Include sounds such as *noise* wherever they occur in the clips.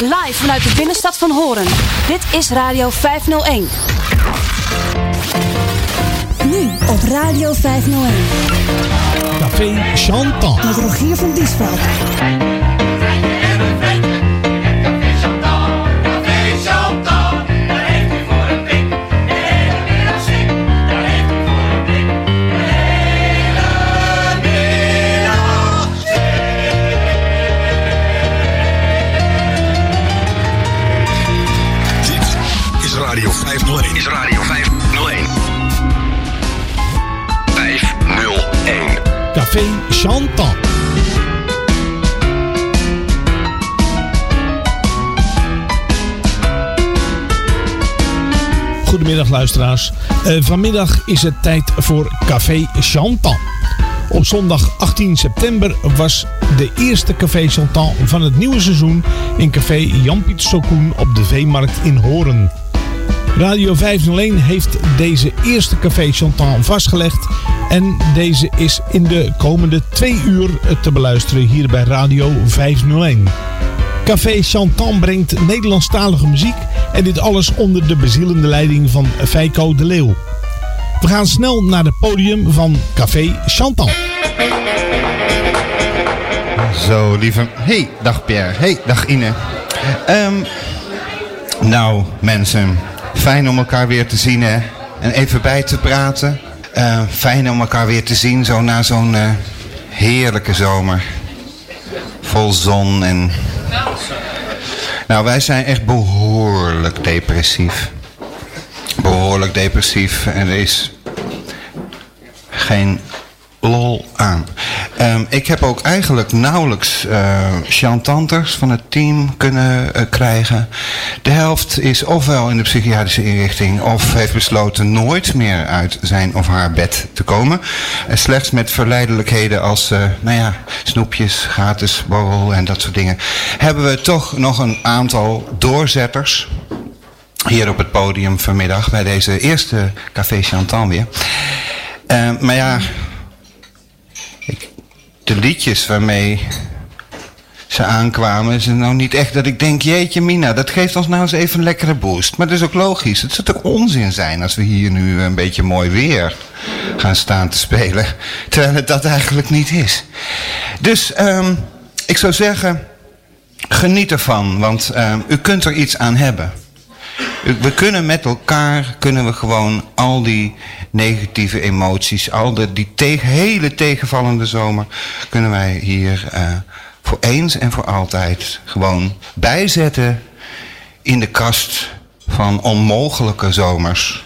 Live vanuit de binnenstad van Horen. Dit is Radio 501. Nu op Radio 501. Café Chantal. Met Rogier van Diesveld. Luisteraars. Uh, vanmiddag is het tijd voor Café Chantal. Op zondag 18 september was de eerste Café Chantal van het nieuwe seizoen in Café Jan-Piet Sokoen op de Veemarkt in Horen. Radio 501 heeft deze eerste Café Chantal vastgelegd. En deze is in de komende twee uur te beluisteren hier bij Radio 501. Café Chantal brengt Nederlandstalige muziek en dit alles onder de bezielende leiding van Feiko de Leeuw. We gaan snel naar het podium van Café Chantal. Zo, lieve... Hey, dag Pierre. Hey, dag Ine. Um, nou, mensen... Fijn om elkaar weer te zien hè. En even bij te praten. Uh, fijn om elkaar weer te zien zo na zo'n uh, heerlijke zomer. Vol zon en... Nou, wij zijn echt behoorlijk depressief. Behoorlijk depressief. En er is geen lol aan. Um, ik heb ook eigenlijk nauwelijks uh, chantanters van het team kunnen uh, krijgen. De helft is ofwel in de psychiatrische inrichting of heeft besloten nooit meer uit zijn of haar bed te komen. Uh, slechts met verleidelijkheden als, nou ja, snoepjes, gratis borrel en dat soort dingen. Hebben we toch nog een aantal doorzetters hier op het podium vanmiddag bij deze eerste Café Chantant weer. maar ja, de liedjes waarmee ze aankwamen, is het nou niet echt dat ik denk, jeetje Mina, dat geeft ons nou eens even een lekkere boost. Maar dat is ook logisch. Het zou toch onzin zijn als we hier nu een beetje mooi weer gaan staan te spelen. Terwijl het dat eigenlijk niet is. Dus um, ik zou zeggen, geniet ervan, want um, u kunt er iets aan hebben. We kunnen met elkaar, kunnen we gewoon al die negatieve emoties, al de, die hele tegenvallende zomer, kunnen wij hier uh, voor eens en voor altijd gewoon bijzetten in de kast van onmogelijke zomers.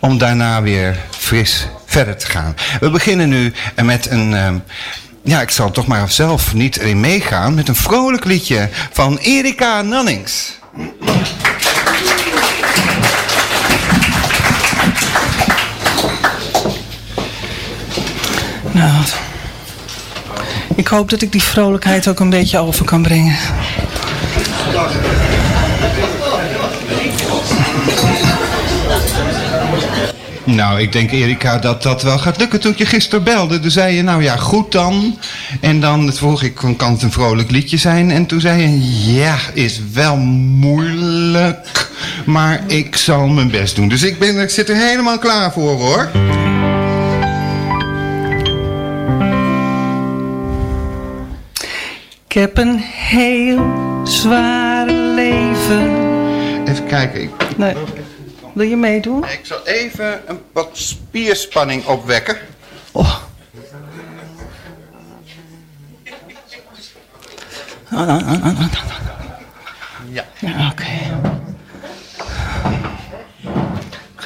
Om daarna weer fris verder te gaan. We beginnen nu met een... Uh, ja, ik zal toch maar zelf niet erin meegaan... met een vrolijk liedje van Erika Nannings. Nou, ik hoop dat ik die vrolijkheid ook een beetje over kan brengen. Nou, ik denk Erika dat dat wel gaat lukken. Toen je gisteren belde, toen zei je, nou ja, goed dan. En dan vroeg ik, kan het een vrolijk liedje zijn? En toen zei je, ja, is wel moeilijk. Maar ik zal mijn best doen. Dus ik, ben, ik zit er helemaal klaar voor, hoor. Ik heb een heel zwaar leven. Even kijken. Ik... Nee. Wil je meedoen? Ik zal even een wat spierspanning opwekken. Oh. Ja. Ja, oké. Okay.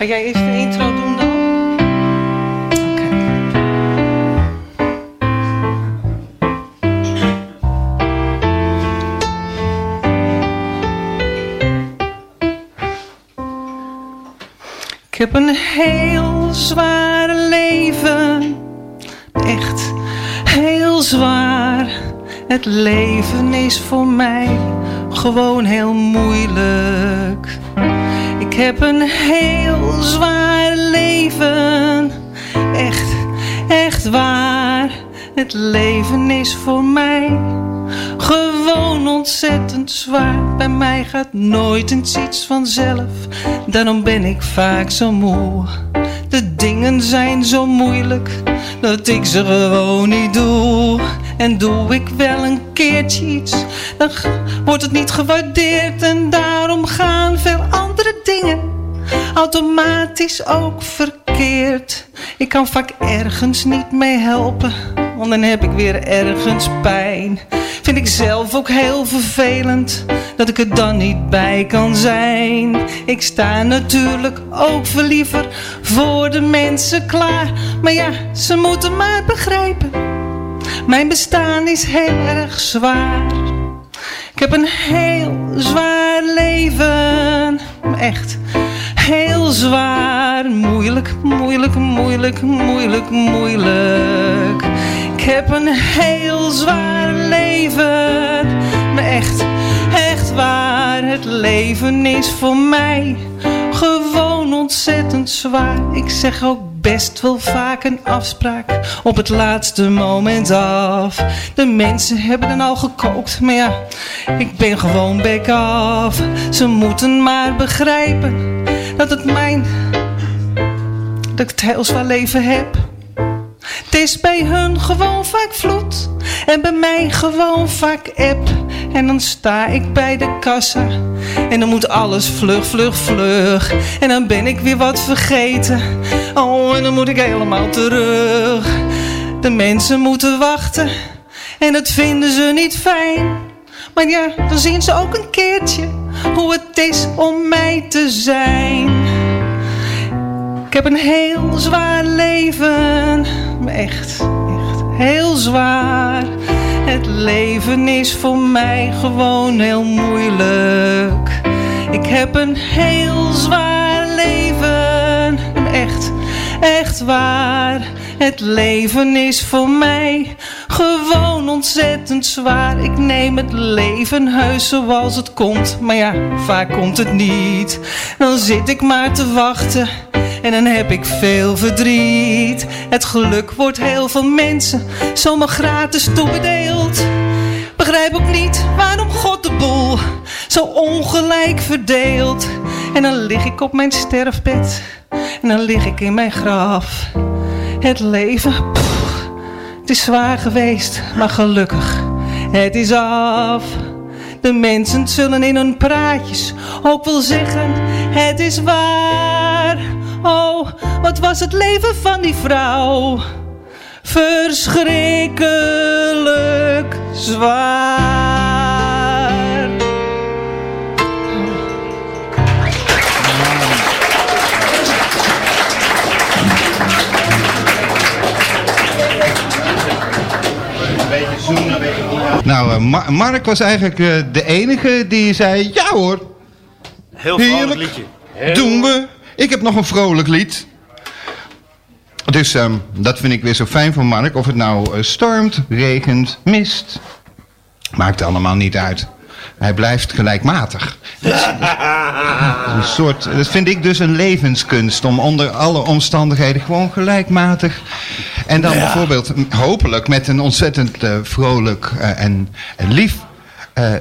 Ga jij eerst de intro doen dan? Ik heb een heel zwaar leven. Echt heel zwaar. Het leven is voor mij gewoon heel moeilijk. Ik heb een heel zwaar leven. Echt, echt waar. Het leven is voor mij gewoon ontzettend zwaar. Bij mij gaat nooit iets vanzelf, daarom ben ik vaak zo moe. De dingen zijn zo moeilijk dat ik ze gewoon niet doe. En doe ik wel een keertje iets, dan wordt het niet gewaardeerd. En daarom gaan veel andere dingen automatisch ook verkeerd. Ik kan vaak ergens niet mee helpen, want dan heb ik weer ergens pijn. Vind ik zelf ook heel vervelend dat ik er dan niet bij kan zijn. Ik sta natuurlijk ook voor liever voor de mensen klaar. Maar ja, ze moeten maar begrijpen. Mijn bestaan is heel erg zwaar. Ik heb een heel zwaar leven. Echt heel zwaar. Moeilijk, moeilijk, moeilijk, moeilijk, moeilijk. Ik heb een heel zwaar leven. Maar echt, echt waar. Het leven is voor mij gewoon ontzettend zwaar. Ik zeg ook best wel vaak een afspraak op het laatste moment af. De mensen hebben dan al gekookt, maar ja, ik ben gewoon bek af. Ze moeten maar begrijpen dat het mijn, dat ik het heel zwaar leven heb. Het is bij hun gewoon vaak vloed en bij mij gewoon vaak app. En dan sta ik bij de kassa en dan moet alles vlug, vlug, vlug. En dan ben ik weer wat vergeten. Oh, en dan moet ik helemaal terug. De mensen moeten wachten en dat vinden ze niet fijn. Maar ja, dan zien ze ook een keertje hoe het is om mij te zijn. Ik heb een heel zwaar leven, echt, echt heel zwaar. Het leven is voor mij gewoon heel moeilijk. Ik heb een heel zwaar leven, echt, echt waar. Het leven is voor mij gewoon ontzettend zwaar. Ik neem het leven heus zoals het komt. Maar ja, vaak komt het niet. Dan zit ik maar te wachten. En dan heb ik veel verdriet. Het geluk wordt heel veel mensen zomaar gratis toebedeeld. Begrijp ook niet waarom God de boel zo ongelijk verdeelt. En dan lig ik op mijn sterfbed. En dan lig ik in mijn graf. Het leven, pff, het is zwaar geweest, maar gelukkig, het is af. De mensen zullen in hun praatjes ook wel zeggen, het is waar. Oh, wat was het leven van die vrouw? Verschrikkelijk zwaar. Nou, eh, Ma- Mark was eigenlijk eh, de enige die zei... Ja hoor, Heel vrolijk Heerlijk. liedje. doen we. Ik heb nog een vrolijk lied. Dus ehm, dat vind ik weer zo fijn van Mark. Of het nou eh, stormt, regent, mist. Maakt allemaal niet uit. Hij blijft gelijkmatig. Dat, is, een soort, dat vind ik dus een levenskunst. Om onder alle omstandigheden gewoon gelijkmatig. En dan bijvoorbeeld hopelijk met een ontzettend eh, vrolijk eh, en, en lief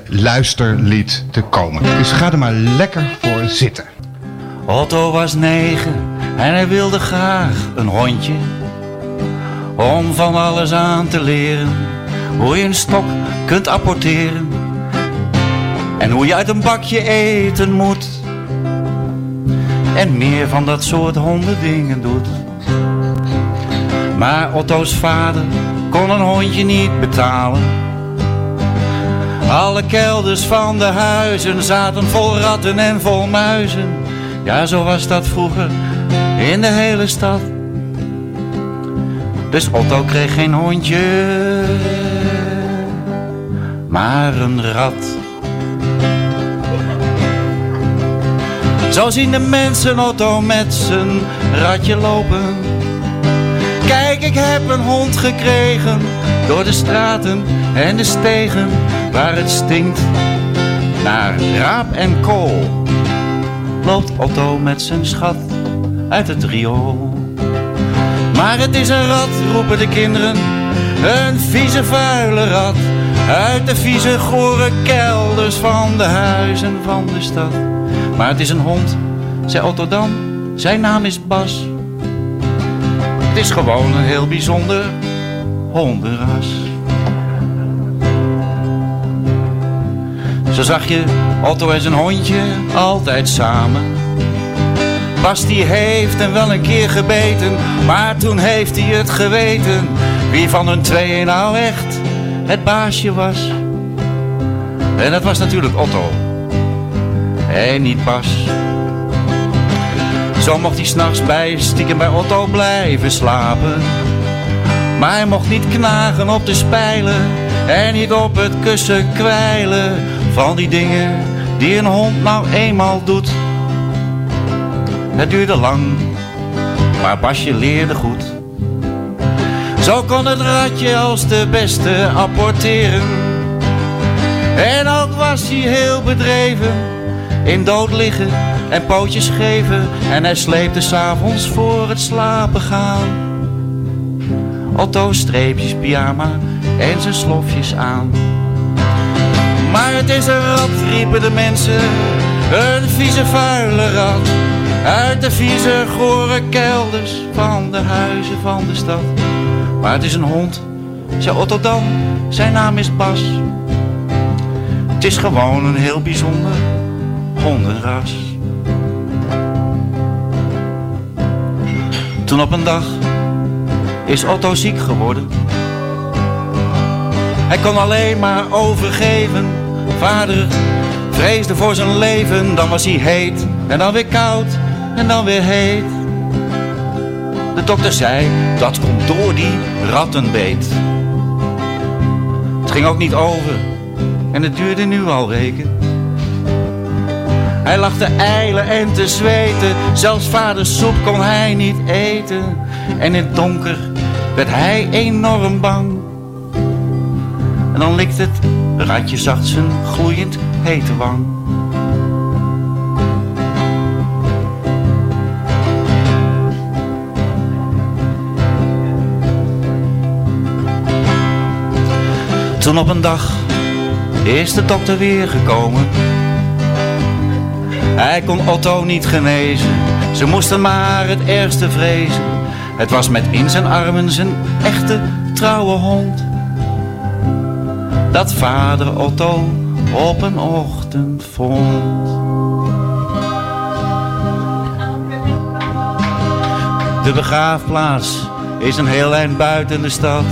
luisterlied te komen. Dus ga er maar lekker voor zitten. Otto was negen en hij wilde graag een hondje. Om van alles aan te leren. Hoe je een stok kunt apporteren. En hoe je uit een bakje eten moet. En meer van dat soort hondendingen doet. Maar Otto's vader kon een hondje niet betalen. Alle kelders van de huizen zaten vol ratten en vol muizen. Ja, zo was dat vroeger in de hele stad. Dus Otto kreeg geen hondje, maar een rat. Zo zien de mensen Otto met zijn ratje lopen. Kijk, ik heb een hond gekregen door de straten en de stegen waar het stinkt naar raap en kool. Loopt Otto met zijn schat uit het riool. Maar het is een rat, roepen de kinderen, een vieze vuile rat. Uit de vieze gore kelders van de huizen van de stad. Maar het is een hond, zei Otto dan. Zijn naam is Bas. Het is gewoon een heel bijzonder hondenras. Zo zag je Otto en zijn hondje altijd samen. Bas die heeft hem wel een keer gebeten, maar toen heeft hij het geweten. Wie van hun tweeën nou echt het baasje was. En dat was natuurlijk Otto. En niet Bas. Zo mocht hij s'nachts bij stiekem bij Otto blijven slapen. Maar hij mocht niet knagen op de spijlen en niet op het kussen kwijlen van die dingen die een hond nou eenmaal doet. Het duurde lang, maar Basje leerde goed. Zo kon het ratje als de beste apporteren. En ook was hij heel bedreven in dood liggen en pootjes geven. En hij sleepte s'avonds voor het slapen gaan. Otto streepjes pyjama en zijn slofjes aan. Maar het is een rat, riepen de mensen, een vieze vuile rat. Uit de vieze gore kelders van de huizen van de stad. Maar het is een hond, zei Otto dan, zijn naam is Bas. Het is gewoon een heel bijzonder hondenras. Toen op een dag is Otto ziek geworden. Hij kon alleen maar overgeven. Vader vreesde voor zijn leven. Dan was hij heet en dan weer koud en dan weer heet. De dokter zei dat komt door die rattenbeet. Het ging ook niet over en het duurde nu al weken. Hij lag te eilen en te zweten, zelfs vaders soep kon hij niet eten. En in het donker werd hij enorm bang. Dan likt het ratje zacht zijn gloeiend hete wang. Toen op een dag is de dokter weer gekomen. Hij kon Otto niet genezen, ze moesten maar het ergste vrezen. Het was met in zijn armen zijn echte trouwe hond. Dat vader Otto op een ochtend vond. De begraafplaats is een heel eind buiten de stad.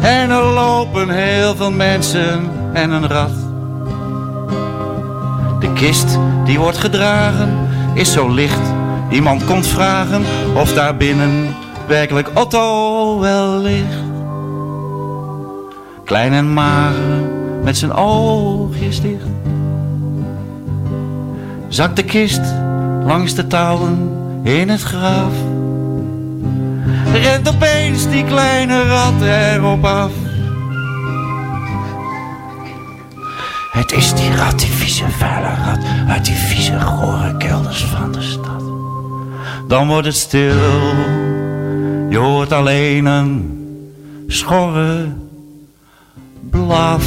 En er lopen heel veel mensen en een rat. De kist die wordt gedragen is zo licht. Iemand komt vragen of daar binnen werkelijk Otto wel ligt. Klein en mager met zijn oogjes dicht. Zakt de kist langs de touwen in het graf. Rent opeens die kleine rat erop af. Het is die rat, die vieze vuile rat, uit die vieze gore kelders van de stad. Dan wordt het stil, je hoort alleen een schorre Waf.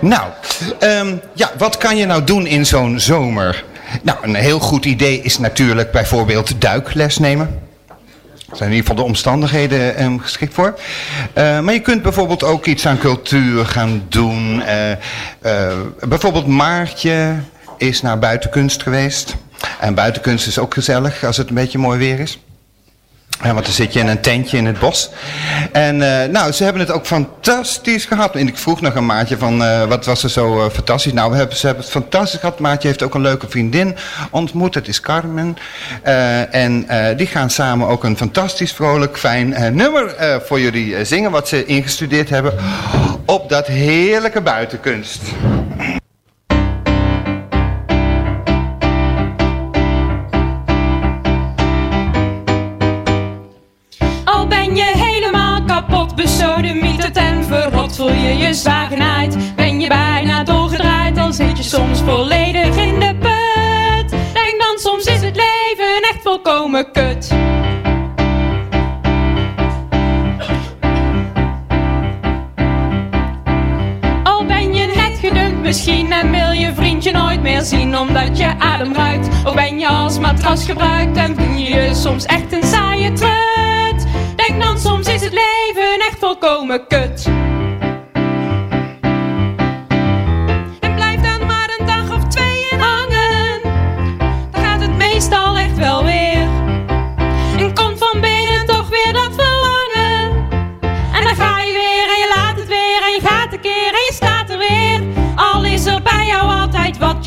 Nou, ehm, ja, wat kan je nou doen in zo'n zomer? Nou, een heel goed idee is natuurlijk bijvoorbeeld duikles nemen. Daar zijn in ieder geval de omstandigheden ehm, geschikt voor. Eh, maar je kunt bijvoorbeeld ook iets aan cultuur gaan doen. Eh, eh, bijvoorbeeld Maartje is naar buitenkunst geweest. En buitenkunst is ook gezellig als het een beetje mooi weer is. Ja, want dan zit je in een tentje in het bos. En eh, nou, ze hebben het ook fantastisch gehad. En ik vroeg nog een maatje van, eh, wat was er zo eh, fantastisch? Nou, we hebben, ze hebben het fantastisch gehad. Maatje heeft ook een leuke vriendin ontmoet. Dat is Carmen. en die gaan samen ook een fantastisch, vrolijk, fijn nummer voor jullie zingen. Wat ze ingestudeerd hebben op dat heerlijke buitenkunst. Al ben je helemaal kapot, besodemieterd en verrot, voel je je zwaar genaaid. Ben je bijna doorgedraaid, dan zit je soms volledig in de put. Denk dan, soms is het leven echt volkomen kut. Al ben je net gedumpt misschien en wil je vriendje nooit meer zien omdat je adem ruikt. Of ben je als matras gebruikt en voel je je soms echt een saaie trut. Denk dan, soms is het leven echt volkomen kut.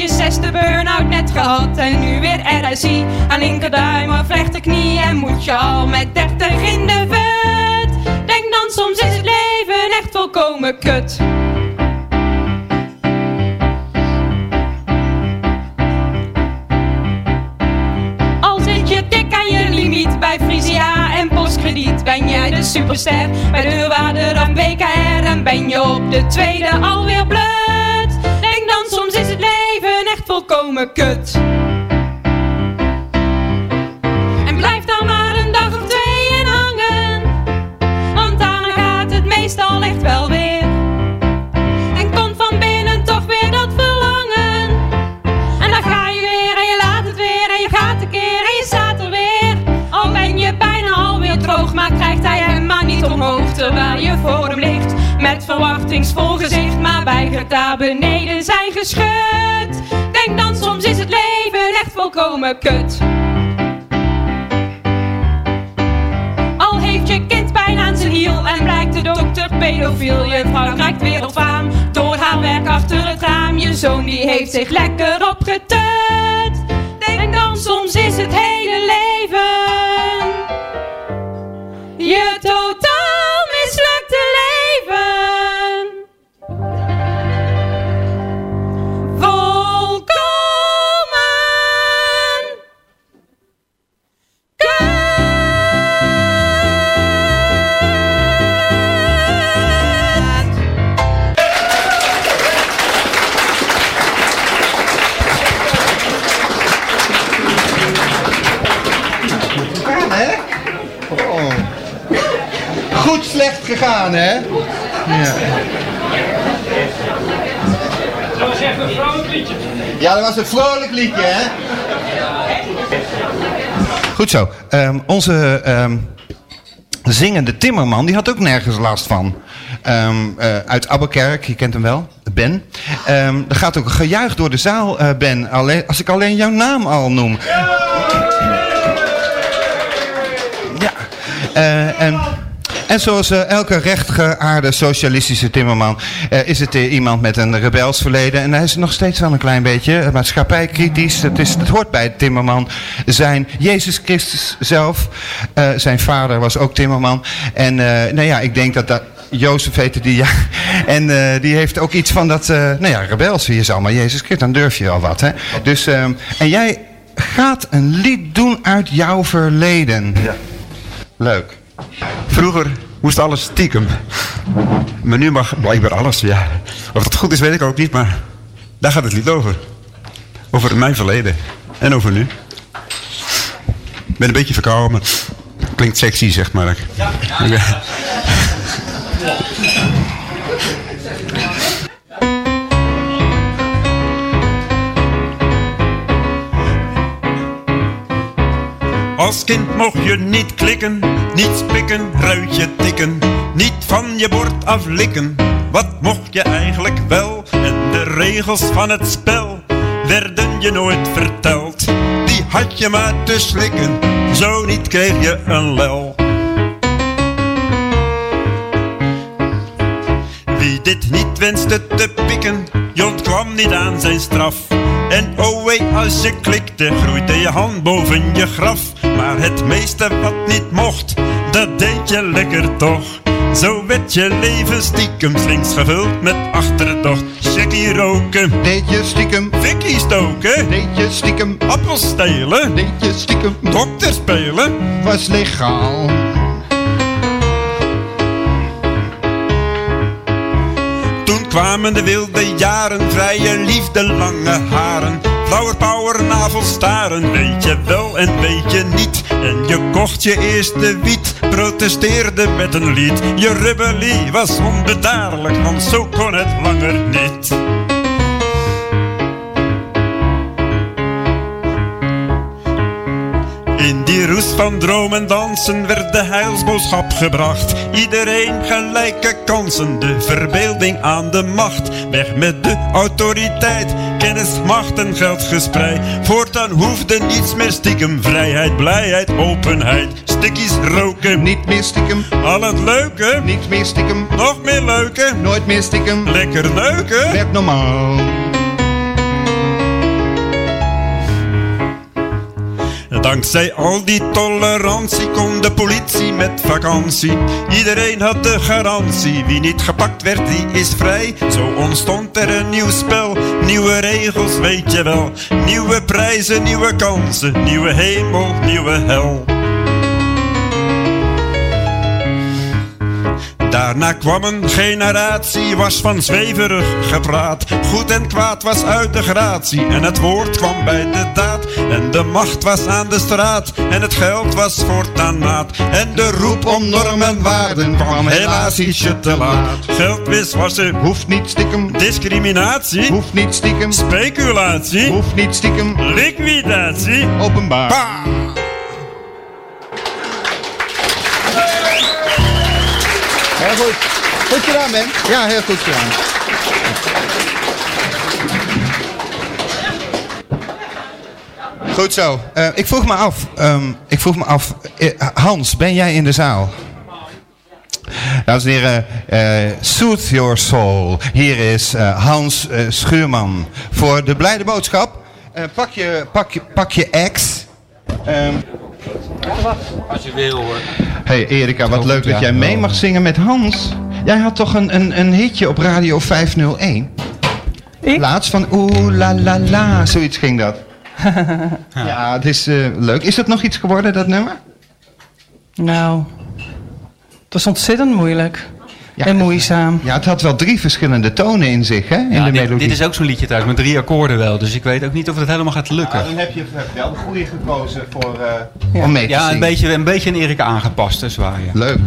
Je zesde burn-out net gehad. En nu weer RSI aan linkerduim of rechterknie. En moet je al met 30 in de vet. Denk dan soms is het leven echt volkomen kut. Al zit je dik aan je limiet bij Frisia en Postkrediet. Ben jij de superster bij de deurwaarder dan BKR. En ben je op de tweede alweer blut. Echt volkomen kut. En blijf dan maar een dag of twee in hangen. Want daarna gaat het meestal echt wel weer. En komt van binnen toch weer dat verlangen. En dan ga je weer en je laat het weer en je gaat een keer en je staat er weer. Al ben je bijna alweer droog, maar krijgt hij maar niet omhoog. Terwijl je voor hem ligt met verwachtingsvol gezicht. Maar weigert daar beneden zijn geschud. Volkomen kut. Al heeft je kind pijn aan zijn hiel en blijkt de dokter pedofiel. Je vrouw krijgt wereldfaam door haar werk achter het raam. Je zoon die heeft zich lekker opgetut. Denk dan soms is het hele leven Ja. Dat was echt een vrolijk liedje. Ja, dat was een vrolijk liedje, hè? Goed zo. Ehm, onze ehm, zingende timmerman, die had ook nergens last van. Ehm, eh, uit Abbekerk, je kent hem wel, Ben. Er gaat ook gejuich door de zaal, eh, Ben, alleen, als ik alleen jouw naam al noem. Ja. Eh, en, en zoals eh, elke rechtgeaarde socialistische timmerman eh, is het eh, iemand met een rebels verleden. En hij is nog steeds wel een klein beetje maatschappijkritisch. Het, is, het hoort bij het timmerman zijn. Jezus Christus zelf, zijn vader was ook timmerman. En nou ja, ik denk dat dat... Jozef heette die, ja. *laughs* En die heeft ook iets van dat, eh, nou ja, rebels. Je zal maar Jezus Christus, dan durf je al wat, hè. Dus, ehm, en jij gaat een lied doen uit jouw verleden. Ja. Leuk. Vroeger moest alles stiekem. Maar nu mag blijkbaar alles, ja. Of dat goed is, weet ik ook niet, maar daar gaat het lied over. Over mijn verleden. En over nu. Ik ben een beetje verkouden, maar klinkt sexy, zeg maar. Ja. Als kind mocht je niet klikken, niet spikken, ruitje tikken, niet van je bord aflikken. Wat mocht je eigenlijk wel? En de regels van het spel werden je nooit verteld. Die had je maar te slikken, zo niet kreeg je een lel. Wie dit niet wenste te pikken, je ontkwam niet aan zijn straf. En oh wee, als je klikte, groeide je hand boven je graf. Maar het meeste wat niet mocht, dat deed je lekker toch. Zo werd je leven stiekem slinks gevuld met achterdocht. Checkie roken, Deed je stiekem, fikkie stoken, deed je stiekem, appels stelen, deed je stiekem, dokter spelen. was legaal. Stormende wilde jaren, vrije liefde, lange haren. Flower navelstaren, weet je wel en weet je niet. En je kocht je eerste wiet, protesteerde met een lied. Je rebellie was onbedaarlijk, want zo kon het langer niet. In die roes van dromen dansen werd de heilsboodschap gebracht. Iedereen gelijke kansen, de verbeelding aan de macht. Weg met de autoriteit, kennis, macht en geld gespreid. Voortaan hoefde niets meer stiekem, vrijheid, blijheid, openheid. Stikkies roken, Niet meer stiekem, al het leuke, niet meer stiekem, nog meer leuke. nooit meer stiekem. Lekker neuken. Werd normaal. Dankzij al die tolerantie kon de politie met vakantie. Iedereen had de garantie. Wie niet gepakt werd, die is vrij. Zo ontstond er een nieuw spel. Nieuwe regels, weet je wel. Nieuwe prijzen, nieuwe kansen. Nieuwe hemel, nieuwe hel. Daarna kwam een generatie, was van zweverig gepraat. Goed en kwaad was uit de gratie. En het woord kwam bij de daad. En de macht was aan de straat. En het geld was voortaan maat. En de roep om normen en waarden kwam helaas ietsje te laat. Geldwiswassen, Hoeft niet stiekem, discriminatie, hoeft niet stiekem, speculatie, hoeft niet stiekem, liquidatie. openbaar. Pa! Goed. Goed gedaan, man. Ja, heel goed gedaan. Goed zo. Eh, ik vroeg me af, ehm, ik vroeg me af, eh, Hans, ben jij in de zaal? Dames en heren, eh Soothe Your Soul. Hier is Hans Schuurman voor de blijde boodschap. Pak, je, pak, je, pak je ex. Ehm, Als je wil hoor. Hey Erika, wat leuk dat jij mee mag zingen met Hans. Jij had toch een, een, een hitje op Radio 501? Ik? Laatst van oeh la la la, zoiets ging dat. *laughs* ja, het is eh, leuk. Is dat nog iets geworden, dat nummer? Nou, het was ontzettend moeilijk. Ja, en moeizaam. Ja, het had wel drie verschillende tonen in zich, hè? In Ja, de dit, melodie. dit is ook zo'n liedje thuis met drie akkoorden wel. Dus ik weet ook niet of het helemaal gaat lukken. Ja, dan heb je wel de goede gekozen voor, eh, om mee te Ja, zingen. een beetje, een beetje een Erika aangepast, dat is waar. Ja. Leuk.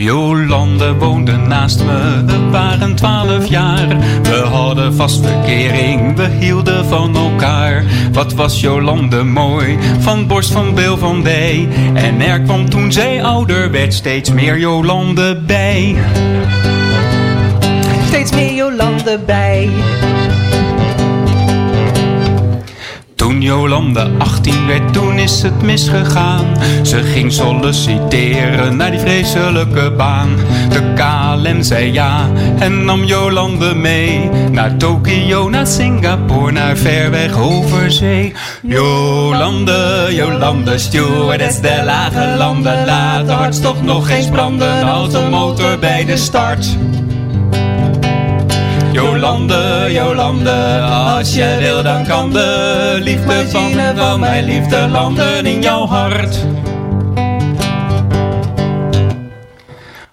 Jolande woonde naast me, we waren twaalf jaar. We hadden vast verkering, we hielden van elkaar. Wat was Jolande mooi, van borst van Beel van Dij. En er kwam toen zij ouder werd steeds meer Jolande bij. Steeds meer Jolande bij. Toen Jolande 18 werd, toen is het misgegaan. Ze ging solliciteren naar die vreselijke baan. De KLM zei ja en nam Jolande mee. Naar Tokio, naar Singapore, naar ver weg over zee. Jolande, Jolande, stewardess der lage landen. Laat de hartstocht nog eens branden als een motor bij de start. Jolande, Jolande, als je wil dan kan de liefde van, van mijn liefde landen in jouw hart.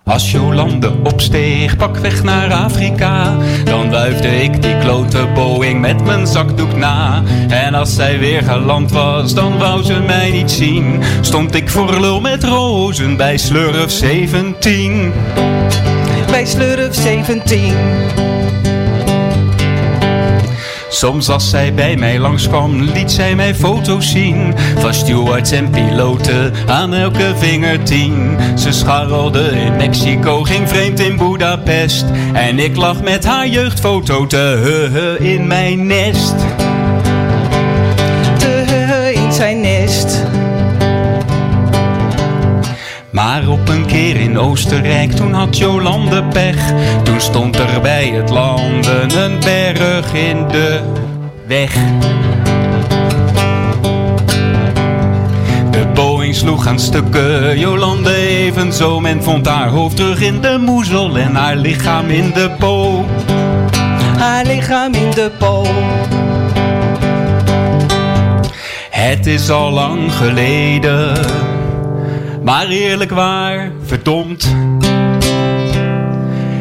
Als Jolande opsteeg, pak weg naar Afrika Dan wuifde ik die klote Boeing met mijn zakdoek na En als zij weer geland was, dan wou ze mij niet zien Stond ik voor lul met rozen bij Slurf 17 Bij Slurf 17. Soms als zij bij mij langskwam, liet zij mij foto's zien. Van stewards en piloten, aan elke vinger tien. Ze scharrelde in Mexico, ging vreemd in Budapest En ik lag met haar jeugdfoto te heuhen in mijn nest Maar op een keer in Oostenrijk, toen had Jolande pech. Toen stond er bij het landen een berg in de weg. De Boeing sloeg aan stukken, Jolande evenzo. Men vond haar hoofd terug in de moezel en haar lichaam in de po Haar lichaam in de po. Het is al lang geleden Maar eerlijk waar, verdomd.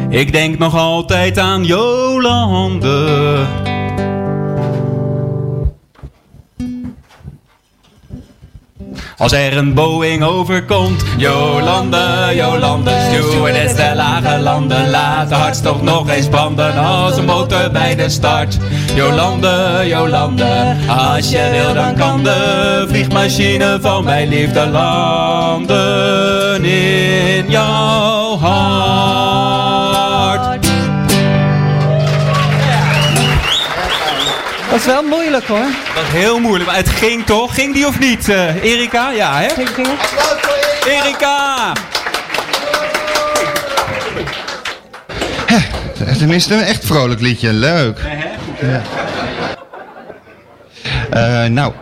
Ik denk nog altijd aan Jolande. Als er een Boeing overkomt, Jolande, Jolande, stewardess de lage landen, laat de hartstocht nog eens branden als een motor bij de start. Jolande, Jolande, als je wil dan kan de vliegmachine van mijn liefde landen in jouw hart. Dat is wel moeilijk hoor. Dat is heel moeilijk, maar het ging toch? Ging die of niet, eh, Erika? Ja, hè? Erika! Tenminste, een echt vrolijk liedje. Leuk. Ja. Eh, nou,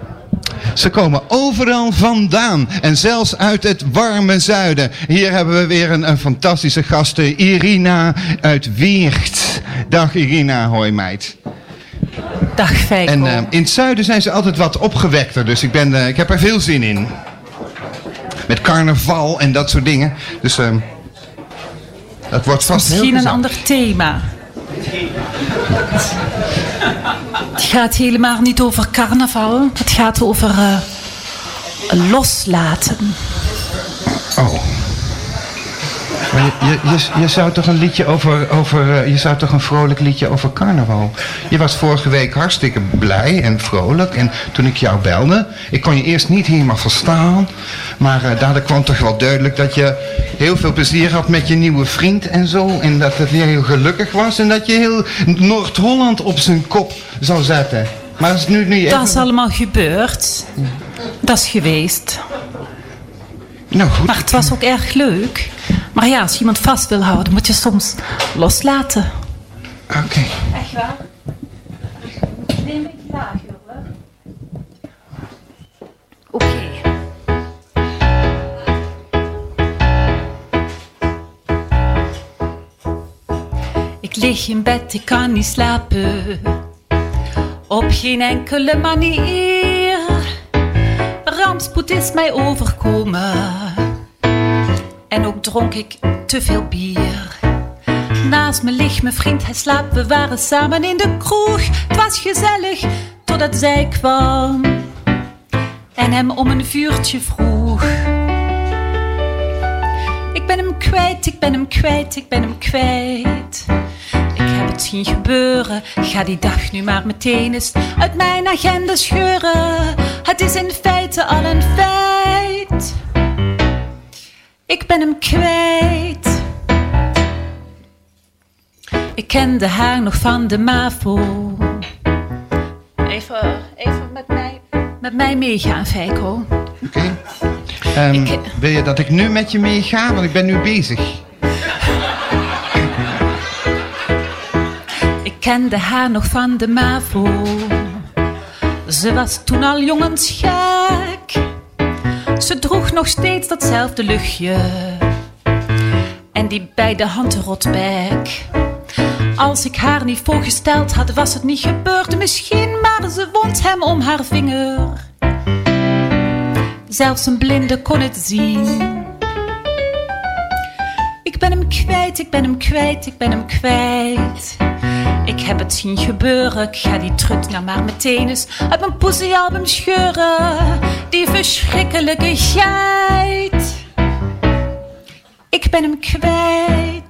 ze komen overal vandaan. En zelfs uit het warme zuiden. Hier hebben we weer een, een fantastische gast. Irina uit Weert. Dag Irina, hoi meid. Dag Feiko. En eh, in het zuiden zijn ze altijd wat opgewekter. Dus ik, ben, eh, ik heb er veel zin in. Met carnaval en dat soort dingen. Dus eh, dat wordt vast heel Misschien een ander thema. Het gaat helemaal niet over carnaval. Het gaat over eh, loslaten. Oh. Maar je, je, je, je zou toch een liedje over, over eh, je zou toch een vrolijk liedje over carnaval. Je was vorige week hartstikke blij en vrolijk. En toen ik jou belde, ik kon je eerst niet helemaal verstaan. Maar eh, daardoor kwam toch wel duidelijk dat je heel veel plezier had met je nieuwe vriend en zo. En dat het weer heel gelukkig was. En dat je heel Noord-Holland op zijn kop zou zetten. Maar dat is nu, nu Dat is allemaal gebeurd. Dat is geweest. Nou goed. Maar het was ook erg leuk. Maar ja, als je iemand vast wil houden, moet je soms loslaten. Oké. Echt waar? Neem ik hoor. Oké. Ik lig in bed, ik kan niet slapen. Op geen enkele manier. Rampspoed is mij overkomen. En ook dronk ik te veel bier. Naast me ligt mijn vriend, hij slaapt. We waren samen in de kroeg. Het was gezellig totdat zij kwam en hem om een vuurtje vroeg. Ik ben hem kwijt, ik ben hem kwijt, ik ben hem kwijt. Ik heb het zien gebeuren, ga die dag nu maar meteen eens uit mijn agenda scheuren. Het is in feite al een feit. Ik ben hem kwijt. Ik kende haar nog van de MAVO. Even, even met mij, met mij meegaan, Feiko. Ehm, Wil je dat ik nu met je meega? Want ik ben nu bezig. Ik kende haar nog van de MAVO. Ze was toen al jongensgek. Ze droeg nog steeds datzelfde luchtje. En die bij de hand rotbek. Als ik haar niet voorgesteld had, was het niet gebeurd. Misschien, maar ze wond hem om haar vinger. Zelfs een blinde kon het zien. Ik ben hem kwijt, ik ben hem kwijt, ik ben hem kwijt. Ik heb het zien gebeuren, ik ga die trut nou maar meteen eens uit mijn poesiealbum scheuren. Die verschrikkelijke geit. Ik ben hem kwijt.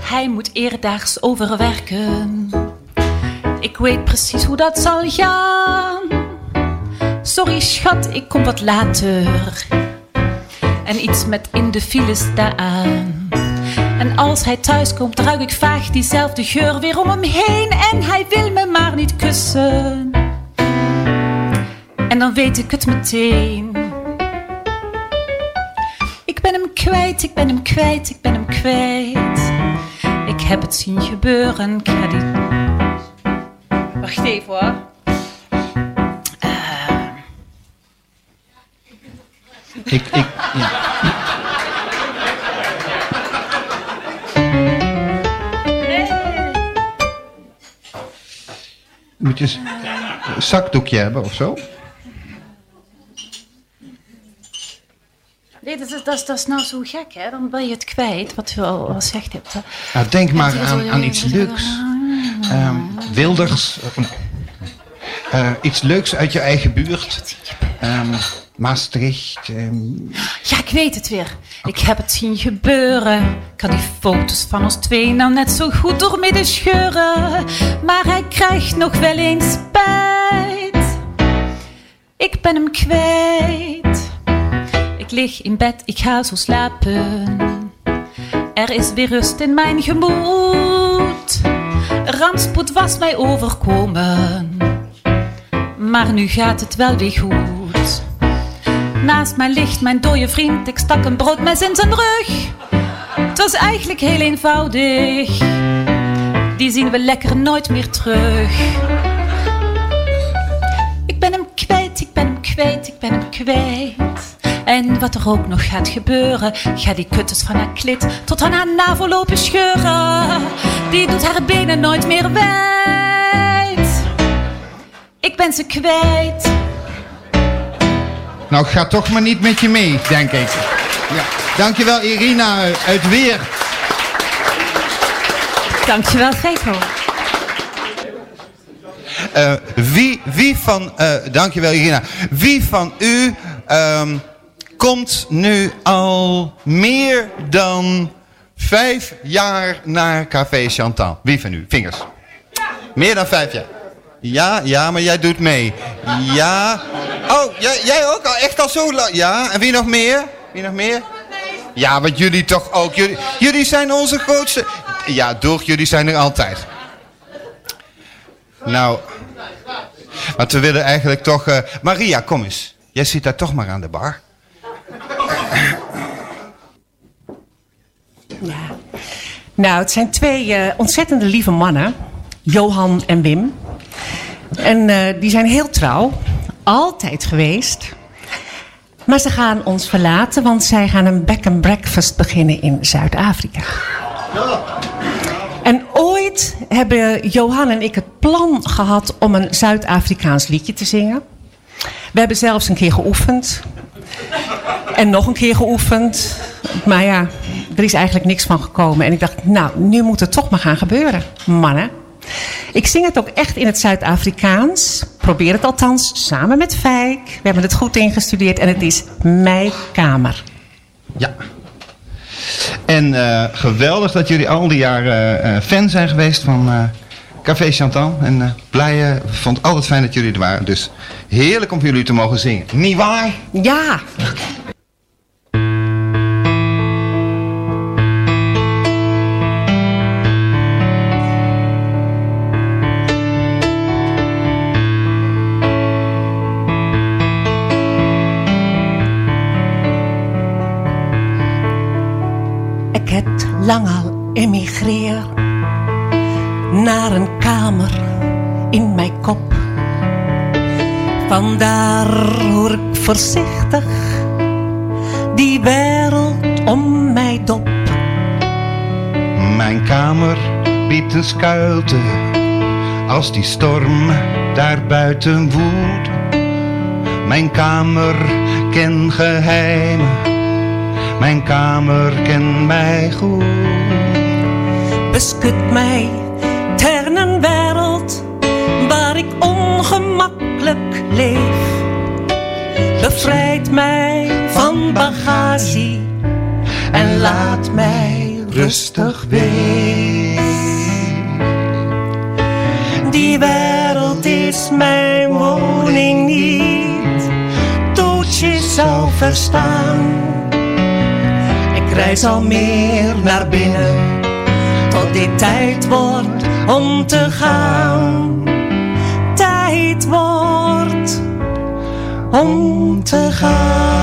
Hij moet eerdaags overwerken. Ik weet precies hoe dat zal gaan. Sorry schat, ik kom wat later. En iets met in de file staan. En als hij thuis komt, ruik ik vaag diezelfde geur weer om hem heen. En hij wil me maar niet kussen. En dan weet ik het meteen. Ik ben hem kwijt, ik ben hem kwijt, ik ben hem kwijt. Ik heb het zien gebeuren, ik ga. Wacht even hoor. Ik, ik, ja. Moet je een zakdoekje hebben of zo? Nee, dat is, dat, is, dat is nou zo gek, hè? Dan ben je het kwijt, wat je al gezegd hebt. Hè? Nou, denk maar aan, aan iets leuks. Ehm, Wilders. eh, iets leuks uit je eigen buurt. Maastricht. ehm, Ja, ik weet het weer. Ik heb het zien gebeuren. Ik kan die foto's van ons twee nou net zo goed doormidden scheuren. Maar hij krijgt nog wel eens spijt. Ik ben hem kwijt. Ik lig in bed, ik ga zo slapen. Er is weer rust in mijn gemoed. Rampspoed was mij overkomen. Maar nu gaat het wel weer goed. Naast mij ligt mijn dode vriend, ik stak een broodmes in zijn rug. Het was eigenlijk heel eenvoudig. Die zien we lekker nooit meer terug. Ik ben hem kwijt, ik ben hem kwijt, ik ben hem kwijt. En wat er ook nog gaat gebeuren, ga die kutters van haar klit tot aan haar navel lopen scheuren. Die doet haar benen nooit meer wijd. Ik ben ze kwijt. Nou, ga toch maar niet met je mee, denk ik. Ja. Dankjewel, Irina uit Weer. Dankjewel, Geko. Eh, wie, wie van, eh, dankjewel Irina. Wie van u ehm, komt nu al meer dan vijf jaar naar Café Chantal? Wie van u? Vingers. Meer dan vijf jaar. Ja, ja, maar jij doet mee. Ja. Oh, jij, jij ook al? Echt al zo lang? Ja, en wie nog meer? Wie nog meer? Ja, want jullie toch ook. Jullie, zijn onze grootste... Ja, door, jullie zijn er altijd. Nou, want we willen eigenlijk toch... eh, Maria, kom eens. Jij zit daar toch maar aan de bar. Nou, het zijn twee eh, ontzettende lieve mannen. Johan en Wim. En eh, die zijn heel trouw. Altijd geweest. Maar ze gaan ons verlaten, want zij gaan een back and breakfast beginnen in Zuid-Afrika. En ooit hebben Johan en ik het plan gehad om een Zuid-Afrikaans liedje te zingen. We hebben zelfs een keer geoefend. En nog een keer geoefend. Maar ja, er is eigenlijk niks van gekomen. En ik dacht, nou, nu moet het toch maar gaan gebeuren, mannen. Ik zing het ook echt in het Zuid-Afrikaans. Probeer het althans samen met Fijk. We hebben het goed ingestudeerd en het is Mijn Kamer. Ja. En eh, geweldig dat jullie al die jaren eh, fan zijn geweest van eh, Café Chantal. En eh blij, eh, vond het altijd fijn dat jullie er waren. Dus heerlijk om jullie te mogen zingen. Niet waar? Ja. Lang al emigreer naar een kamer in mijn kop. Vandaar hoor ik voorzichtig die wereld om mij dop. Mijn kamer biedt een skuilte als die storm daar buiten woedt. Mijn kamer ken geheimen, mijn kamer ken mij goed. Beschut mij ter een wereld waar ik ongemakkelijk leef. Bevrijd mij van bagage en laat mij rustig wees. Die wereld is mijn woning niet, Toetje zal verstaan. Reis al meer naar binnen, tot dit tijd wordt om te gaan. Tijd wordt om te gaan.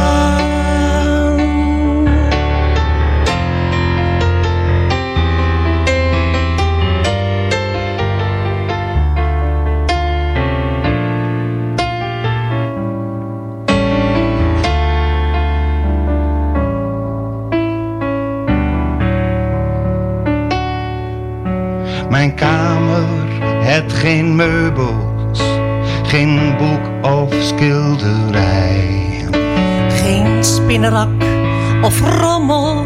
Geen meubels, geen boek of schilderij. Geen spinnerak of rommel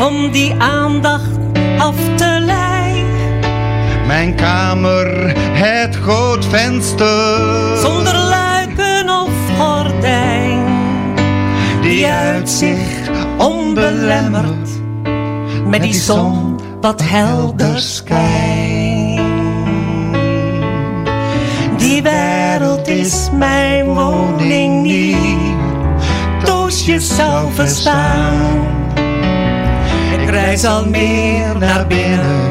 om die aandacht af te leiden. Mijn kamer, het groot venster. Zonder luiken of gordijn. Die uitzicht onbelemmerd. Met die zon wat helder schijnt. Is mijn woning niet. Doosje zou verstaan. Ik reis al meer naar binnen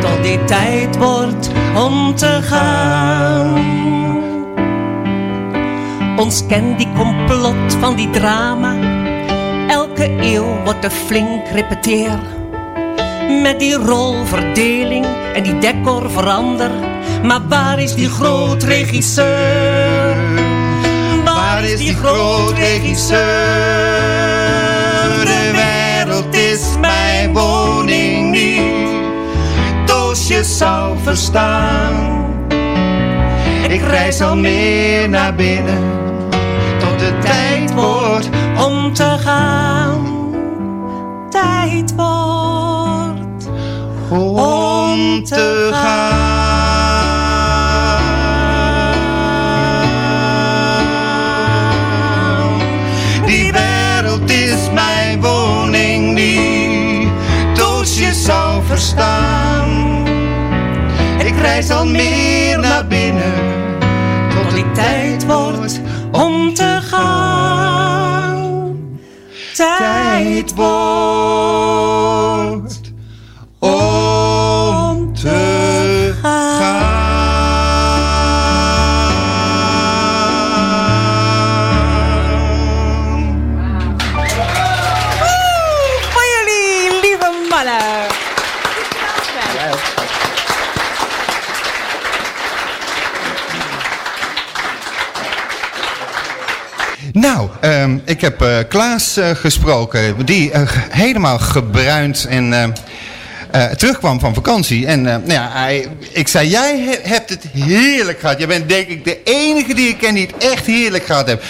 tot die tijd wordt om te gaan. Ons kent die complot van die drama. Elke eeuw wordt er flink repeteer. Met die rolverdeling en die decor verander. Maar waar is die groot regisseur? Is die groot regisseur? De wereld is mijn woning niet doosje zou verstaan. Ik reis al meer naar binnen, tot de tijd wordt om te gaan. Tijd wordt om te gaan. Ik reis ik heb eh, Klaas eh, gesproken, die eh, helemaal gebruind en terugkwam van vakantie. En nou ja, hij, ik zei, jij he- hebt het heerlijk gehad. Je bent denk ik de enige die ik ken die het echt heerlijk gehad heeft.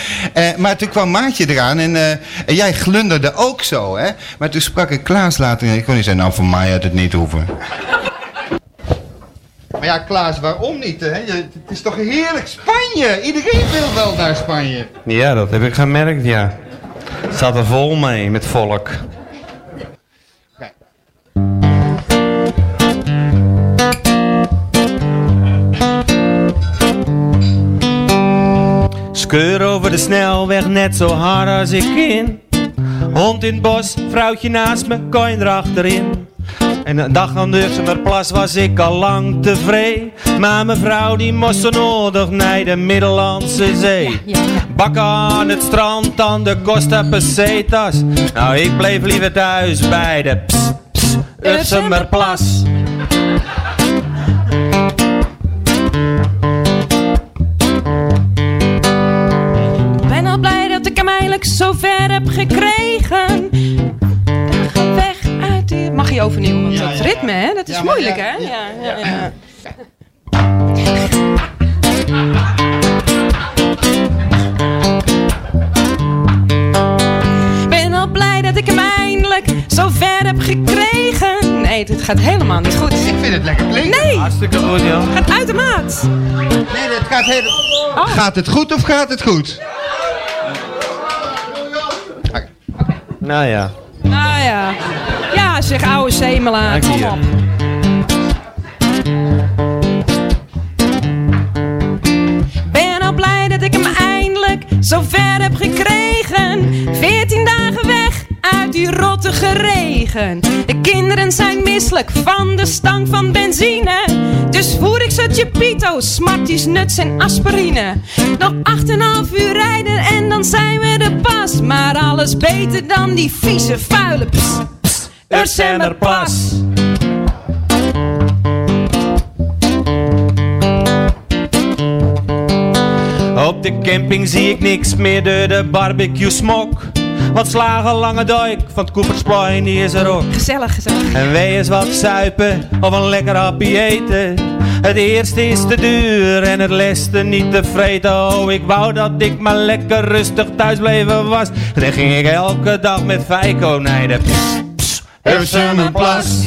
Maar toen kwam Maatje eraan en, jij glunderde ook zo. Hè? Maar toen sprak ik Klaas later en ik kon niet zeggen, nou voor mij had het niet hoeven. Maar ja, Klaas, waarom niet? Hè? Je- het is toch heerlijk Spanje? Iedereen wil wel naar Spanje. Ja, dat heb ik gemerkt, ja. Het staat er vol mee met volk. Skeur over de snelweg net zo hard als ik in. Hond in het bos, vrouwtje naast me, koin erachterin. En een dag aan Plas was ik al lang tevreden. Maar mevrouw die moest zo nodig naar de Middellandse Zee. Bakken aan het strand aan de Costa Pesetas. Nou, ik bleef liever thuis bij de ps, ps, Utsumerplas. ben al blij dat ik hem eindelijk zo ver heb gekregen. Overnieuw? Want dat ritme, hè? Dat is moeilijk, ja, hè? ja, Ja, ja, ja. ben al blij dat ik hem eindelijk zo ver heb gekregen. Nee, dit gaat helemaal niet goed. Ik vind het lekker klinken. Nee. Hartstikke goed, joh. Gaat uit de maat. Nee, dat gaat heel... Oh. Gaat het goed of gaat het goed? Nou ja. Nou ja. Ja, zeg oude. Dank Kom op. Ben al blij dat ik hem eindelijk zo ver heb gekregen. Veertien dagen weg uit die rottige regen. De kinderen zijn misselijk van de stank van benzine. Dus voer ik ze Chipito, Smarties, nuts en aspirine. Nog 8,5 uur rijden en dan zijn we er pas. Maar alles beter dan die vieze, vuile ps, ps, Ursemerplas. Op de camping zie ik niks meer door de barbecue smok. Wat slagen lange duik van het Koepersplein, die is er ook. Gezellig, gezellig. En wij eens wat zuipen of een lekker happy eten. Het eerste is te duur en het laatste niet tevreden. Oh, ik wou dat ik maar lekker rustig thuis bleven was. Dan ging ik elke dag met Feiko naar de Hursumenplas.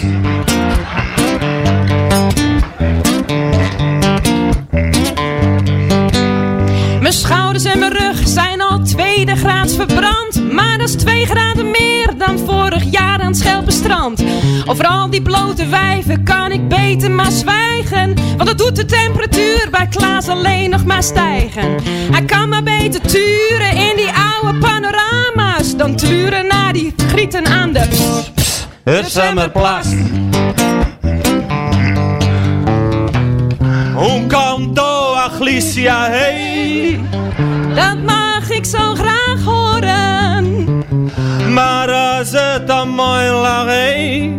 Mijn schouders en mijn rug zijn al tweede graads verbrand. Maar dat is twee graden meer dan vorig jaar aan het Schelpenstrand. Over al die blote wijven kan ik beter maar zwijgen. Want dat doet de temperatuur bij Klaas alleen nog maar stijgen. Hij kan maar beter turen in die oude panorama's. Dan turen naar die grieten aan de... Hursumenplas. Un canto a Galicia, hey. Dat mag ik zo graag horen. Maar als het dan mooi lag, hey,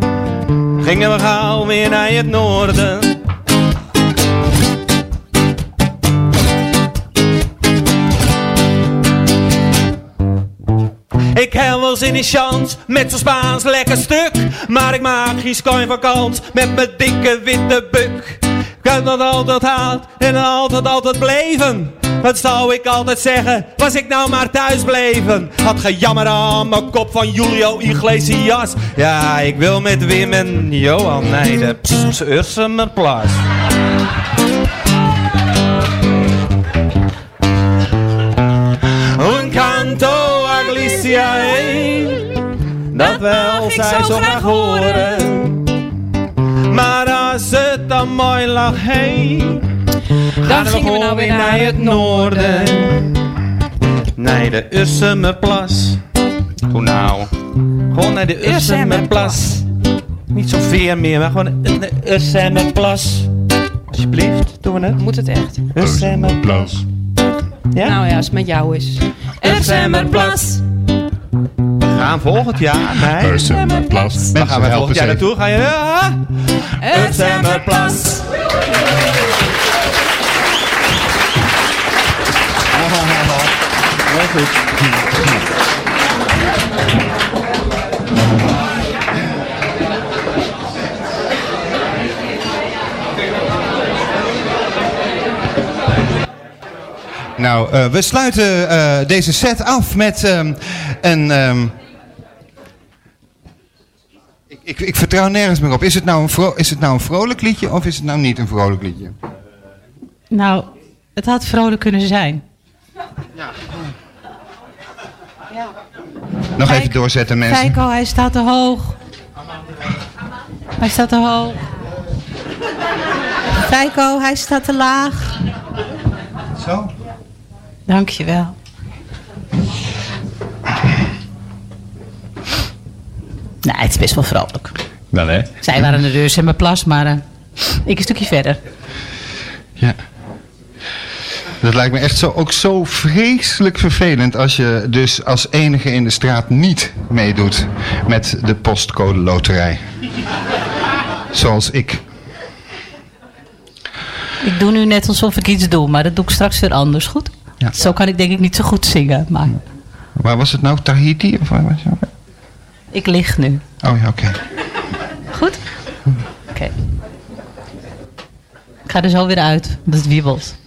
gingen we gauw weer naar het noorden. Ik heb wel zin in chance met zo'n Spaans lekker stuk. Maar ik maak geen van kans met mijn dikke witte buk. Ik heb dat altijd haat en altijd altijd bleven. Wat zou ik altijd zeggen, was ik nou maar thuis bleven. Had gejammer aan mijn kop van Julio Iglesias. Ja, ik wil met Wim en Johan Nijden. Pss, Ursumerplas. Un hey. Dat wel, zij zo graag horen. Maar als het dan mooi lag, hey. Gaan we nou gewoon weer weer naar het noorden. Naar de Ussemerplas. Hoe nou? Gewoon naar de Ussemerplas. Niet zo veer meer, maar gewoon de Ussemerplas. Alsjeblieft, doen we het. Moet het echt? Ussemerplas. Ja? Nou ja, als het met jou is. Ursumerplas. We gaan volgend jaar. Nee. Ursumerplas. Waar gaan we volgend jaar naartoe? Ga je... Ja? Heel goed. Nou, eh, we sluiten eh, deze set af met ehm, een... ehm, ik, ik, ik vertrouw nergens meer op. Is het, nou een is het nou een vrolijk liedje of is het nou niet een vrolijk liedje? Nou, het had vrolijk kunnen zijn. Nog Kijk, even doorzetten mensen. Feiko, hij staat te hoog. Hij staat te hoog. Feiko, hij staat te laag. Zo. Dankjewel. Nee, het is best wel vrolijk. Wel hè? Zij waren de deur in mijn plas, maar eh, ik een stukje verder. Ja. Dat lijkt me echt zo, ook zo vreselijk vervelend als je dus als enige in de straat niet meedoet met de postcode loterij. Zoals ik. Ik doe nu net alsof ik iets doe, maar dat doe ik straks weer anders, goed? Ja. Zo kan ik denk ik niet zo goed zingen, maar Waar was het nou? Tahiti? Of waar was het? Ik lig nu. Oh ja, oké. Goed? Oké. Ik ga er zo weer uit, omdat het wiebelt.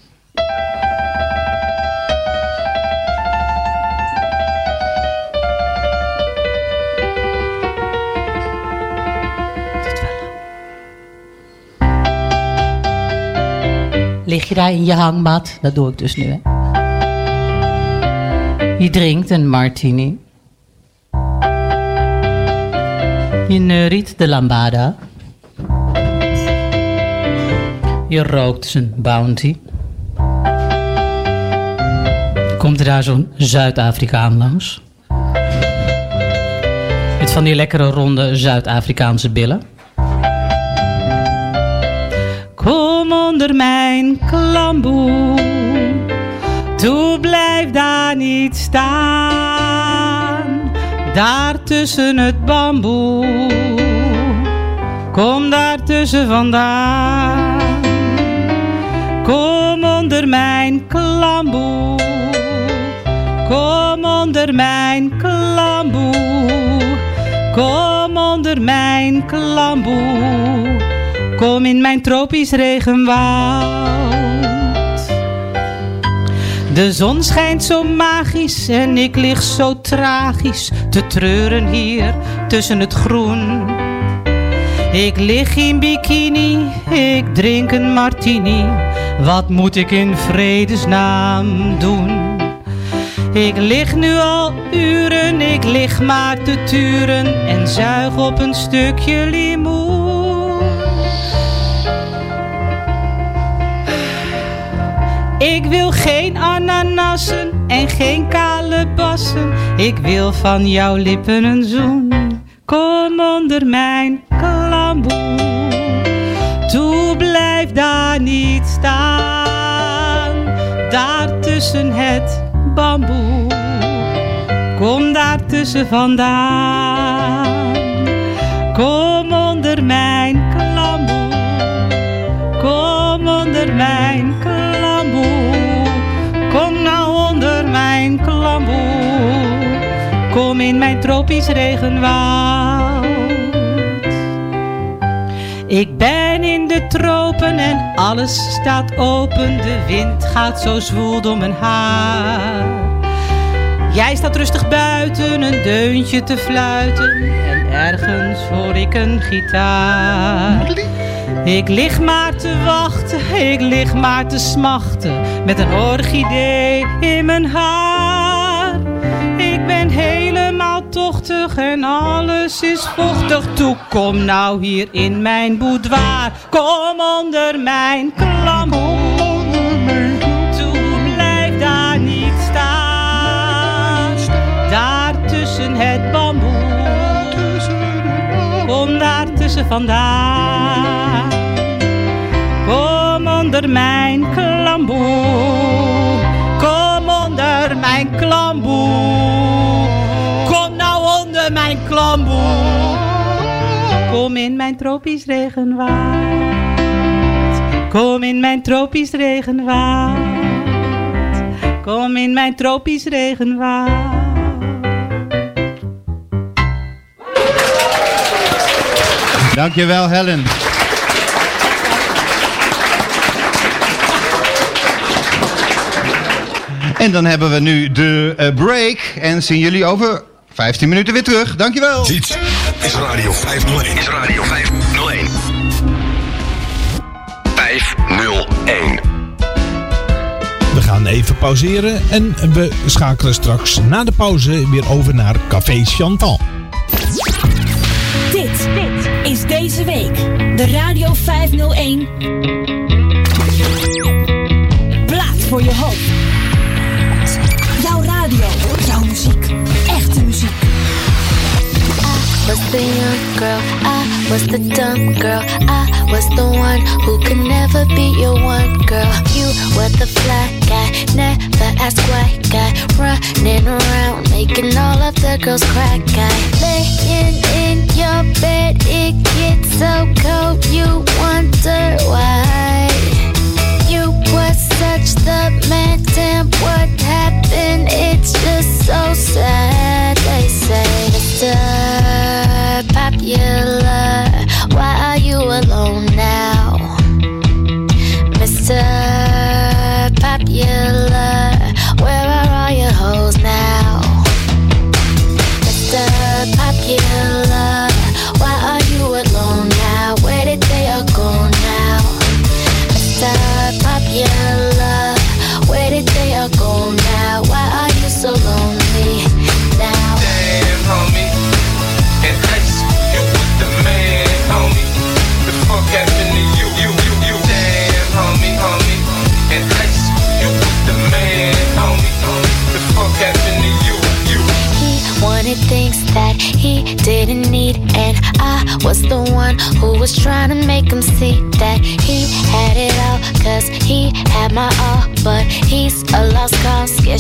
Lig je daar in je hangmat? Dat doe ik dus nu, hè. Je drinkt een martini. Je neuriet de lambada. Je rookt zijn bounty. Komt er daar zo'n Zuid-Afrikaan langs. Met van die lekkere ronde Zuid-Afrikaanse billen. Kom onder mijn klamboe. Toe blijf daar niet staan. Daar tussen het bamboe. Kom daar tussen vandaan. Kom onder mijn klamboe. Kom onder mijn klamboe. Kom onder mijn klamboe. Kom in mijn tropisch regenwoud. De zon schijnt zo magisch en ik lig zo tragisch te treuren hier tussen het groen. Ik lig in bikini, ik drink een martini. Wat moet ik in vredesnaam doen? Ik lig nu al uren, ik lig maar te turen en zuig op een stukje limoen. Ik wil geen ananassen en geen kale bassen. Ik wil van jouw lippen een zoen. Kom onder mijn klamboe. Toe blijf daar niet staan. Daar tussen het bamboe. Kom daar tussen vandaan. In mijn tropisch regenwoud. Ik ben in de tropen en alles staat open. De wind gaat zo zwoel door mijn haar. Jij staat rustig buiten een deuntje te fluiten. En ergens hoor ik een gitaar. Ik lig maar te wachten, ik lig maar te smachten. Met een orchidee in mijn haar. Ik ben helemaal en alles is vochtig. Toe, kom nou hier in mijn boudoir. Kom onder mijn klamboe. Toe, blijf daar niet staan. Daar tussen het bamboe. Kom daar tussen vandaan. Kom onder mijn klamboe. Kom onder mijn klamboe. Kom in mijn tropisch regenwoud. Kom in mijn tropisch regenwoud. Kom in mijn tropisch regenwoud. Dankjewel Helen. En dan hebben we nu de eh, break en zien jullie over 15 minuten weer terug. Dankjewel. Dit is Radio 501. Is Radio 501. 501. We gaan even pauzeren en we schakelen straks na de pauze weer over naar Café Chantal. Dit, dit is deze week de Radio 501. Plaat voor je hoop. Was the young girl, I was the dumb girl, I was the one who could never be your one girl. You were the fly guy, never ask why guy, running around making all of the girls cry guy. Laying in your bed, it gets so cold, you wonder why. You were such the man, damn what happened? It's just so sad. They say, Mr. Popular, why are you alone now? Mr. Popular,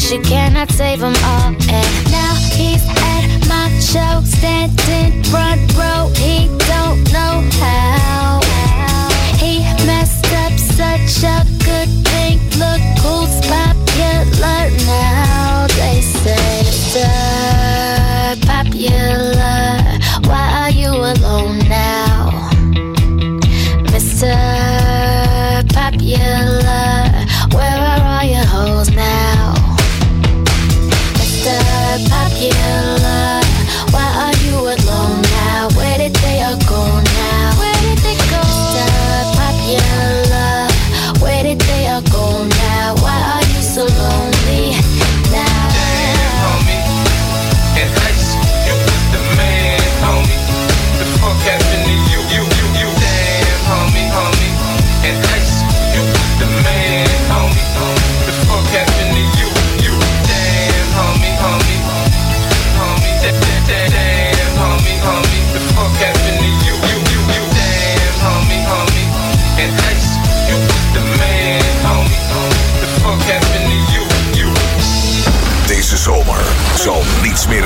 She cannot save them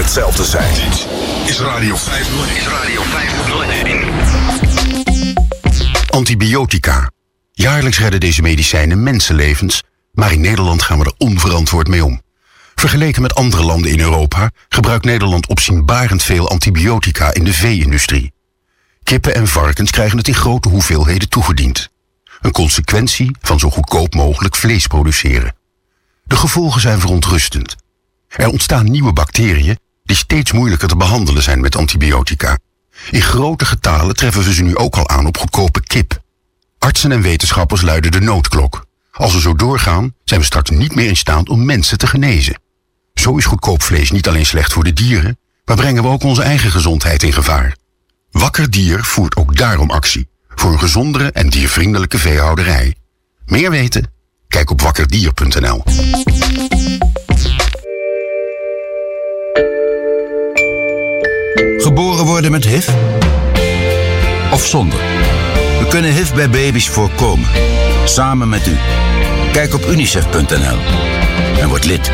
hetzelfde zijn. Dit is Radio 501. Is Radio 501. Antibiotica. Jaarlijks redden deze medicijnen mensenlevens, maar in Nederland gaan we er onverantwoord mee om. Vergeleken met andere landen in Europa gebruikt Nederland opzienbarend veel antibiotica in de vee-industrie. Kippen en varkens krijgen het in grote hoeveelheden toegediend. Een consequentie van zo goedkoop mogelijk vlees produceren. De gevolgen zijn verontrustend. Er ontstaan nieuwe bacteriën die steeds moeilijker te behandelen zijn met antibiotica. In grote getalen treffen we ze nu ook al aan op goedkope kip. Artsen en wetenschappers luiden de noodklok. Als we zo doorgaan, zijn we straks niet meer in staat om mensen te genezen. Zo is goedkoop vlees niet alleen slecht voor de dieren, maar brengen we ook onze eigen gezondheid in gevaar. Wakker Dier voert ook daarom actie voor een gezondere en diervriendelijke veehouderij. Meer weten? Kijk op wakkerdier.nl. Geboren worden met HIV? Of zonder? We kunnen HIV bij baby's voorkomen. Samen met u. Kijk op unicef.nl en word lid.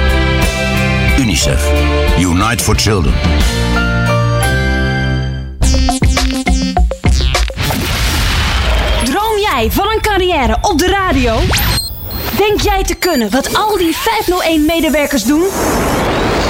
UNICEF. Unite for Children. Droom jij van een carrière op de radio? Denk jij te kunnen wat al die 501-medewerkers doen?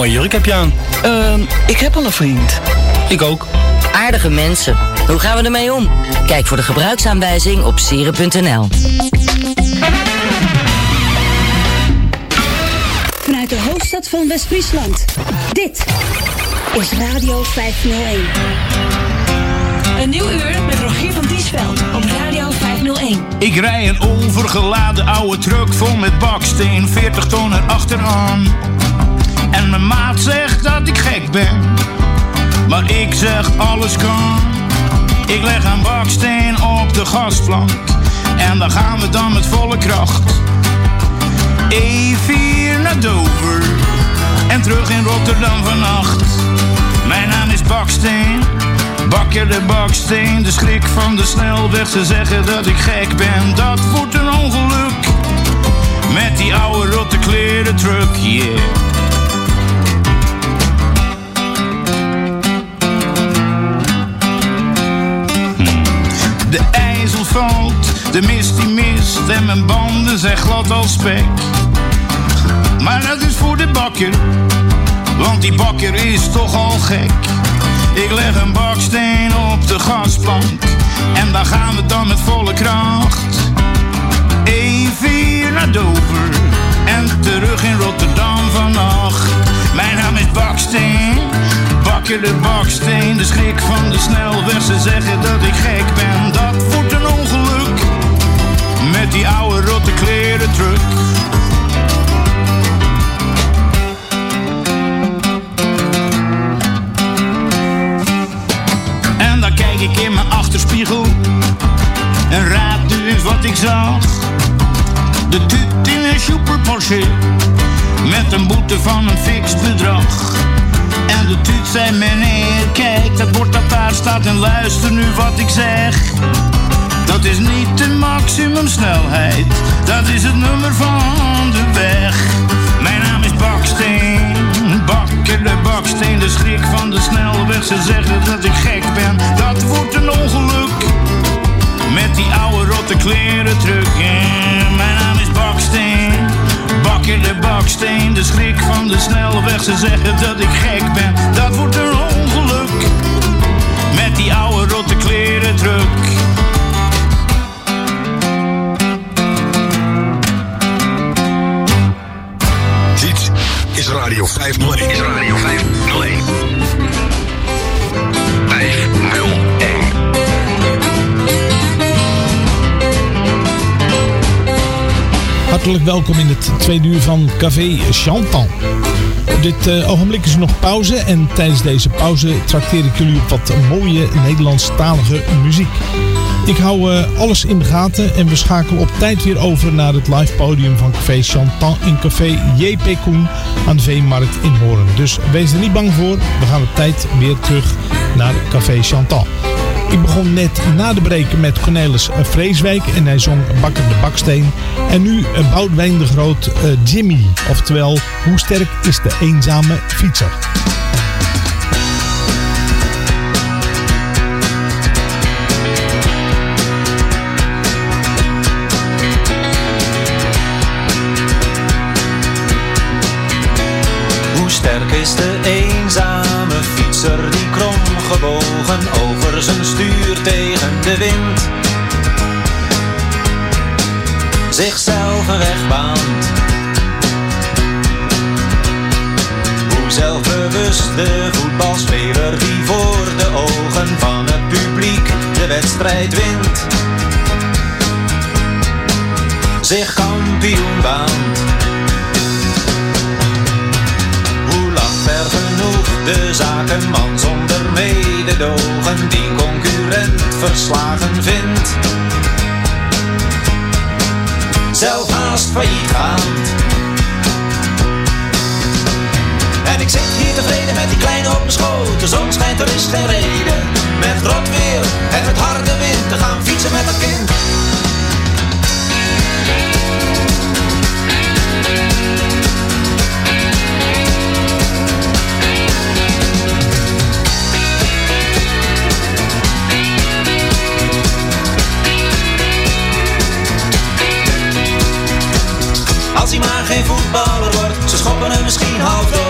mooie jurk heb je aan. Ehm, ik heb al een vriend. Ik ook. Aardige mensen. Hoe gaan we ermee om? Kijk voor de gebruiksaanwijzing op sieren.nl. Vanuit de hoofdstad van West-Friesland. Dit is Radio 501. Een nieuw uur met Rogier van Diesveld op Radio 501. Ik rij een overgeladen oude truck vol met baksteen, 40 ton erachteraan. En mijn maat zegt dat ik gek ben, maar ik zeg alles kan. Ik leg een baksteen op de gasplank en dan gaan we dan met volle kracht. E4 naar Dover en terug in Rotterdam vannacht. Mijn naam is Baksteen, bakker de baksteen. De schrik van de snelweg, ze zeggen dat ik gek ben. Dat wordt een ongeluk met die oude rotte kleren truck, yeah. De ijzel valt, de mist die mist en mijn banden zijn glad als spek. Maar dat is voor de bakker, want die bakker is toch al gek. Ik leg een baksteen op de gasplank en daar gaan we dan met volle kracht. E4 naar Dover en terug in Rotterdam vannacht. Mijn naam is Baksteen, bakker de baksteen. De schrik van de snelweg, ze zeggen dat ik gek ben. Dat wordt een ongeluk met die oude rotte kleren truck. En dan kijk ik in mijn achterspiegel en raad nu eens wat ik zag. De tut in een super met een boete van een fix bedrag. En de tut zei meneer, kijk dat bord dat daar staat en luister nu wat ik zeg. Dat is niet de maximumsnelheid, dat is het nummer van de weg. Mijn naam is Baksteen, bakker de baksteen, de schrik van de snelweg. Ze zeggen dat ik gek ben, dat wordt een ongeluk. Met die oude rotte kleren terug. Mijn naam is Baksteen, bakker de baksteen, de schrik van de snelweg. Ze zeggen dat ik gek ben, dat wordt een ongeluk. Met die oude rotte kleren terug. Dit is Radio 501. Is Radio 501. 501. Hartelijk welkom in het tweede uur van Café Chantal. Op dit eh, ogenblik is er nog pauze en tijdens deze pauze trakteer ik jullie op wat mooie Nederlandstalige muziek. Ik hou eh, alles in de gaten en we schakelen op tijd weer over naar het live podium van Café Chantan in Café JP Koen aan de Veemarkt in Hoorn. Dus wees er niet bang voor, we gaan op tijd weer terug naar Café Chantan. Ik begon net na de break met Cornelis Vreeswijk en hij zong Bakker de Baksteen. En nu eh, Boudewijn de Groot eh, Jimmy, oftewel Hoe sterk is de eenzame fietser? Hoe sterk is de eenzame fietser die krom over zijn stuur tegen de wind zichzelf een weg baant. Hoe zelfbewust de voetbalspeler die voor de ogen van het publiek de wedstrijd wint zich kampioen baant. De zakenman zonder mededogen die concurrent verslagen vindt. Zelf haast failliet gaand. En ik zit hier tevreden met die kleine op mijn schoot. De zon schijnt, er is geen reden. Met rot weer en met harde wind te gaan fietsen met dat kind. Maar geen voetballer wordt, ze schoppen hem misschien half dood.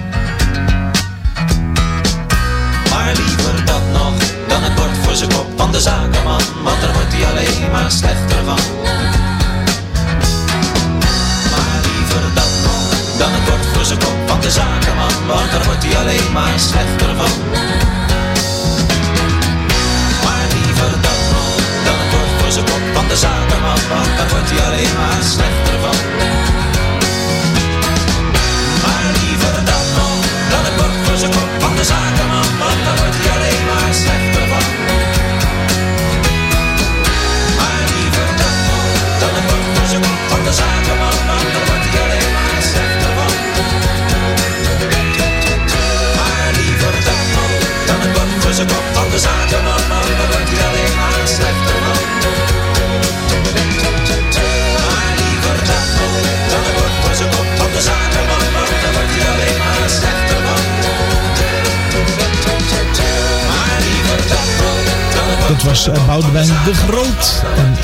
Boudewijn de Groot en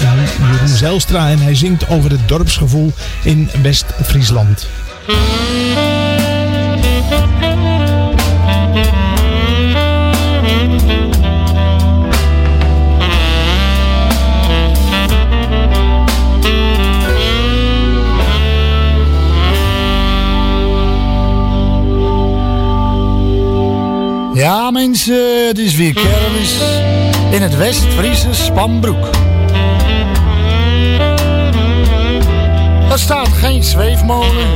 Jeroen Zijlstra. En hij zingt over het dorpsgevoel in West-Friesland. Ja mensen, het is weer kermis in het West-Friese Spanbroek. Er staat geen zweefmolen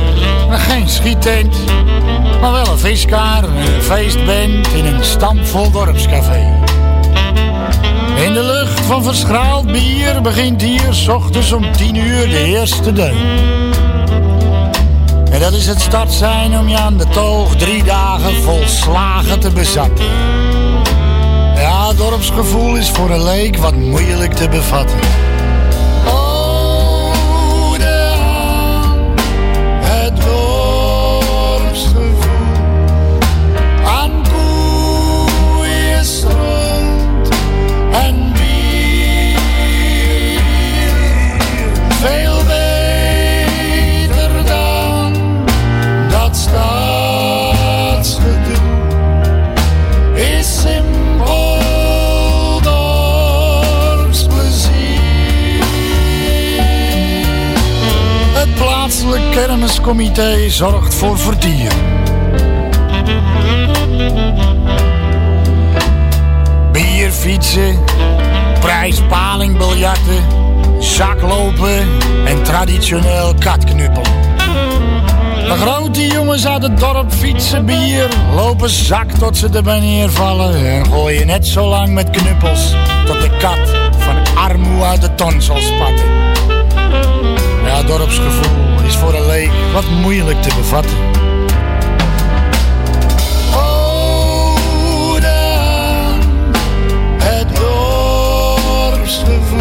en geen schiettent, maar wel een viskaar en een feestband in een stampvol dorpscafé. In de lucht van verschraald bier begint hier s ochtends om tien uur de eerste deun. En dat is het startsein om je aan de toog drie dagen volslagen te bezatten. Dorpsgevoel is voor een leek wat moeilijk te bevatten. Plaatselijk kermiscomité zorgt voor vertier. Bierfietsen, prijspalingbiljarten, zaklopen en traditioneel katknuppel. De grote jongens uit het dorp fietsen bier, lopen zak tot ze erbij neervallen en gooien net zo lang met knuppels tot de kat van armoe uit de ton zal spatten. Ja, dorpsgevoel voor een leek wat moeilijk te bevatten. Ode aan het dorpsgevoel.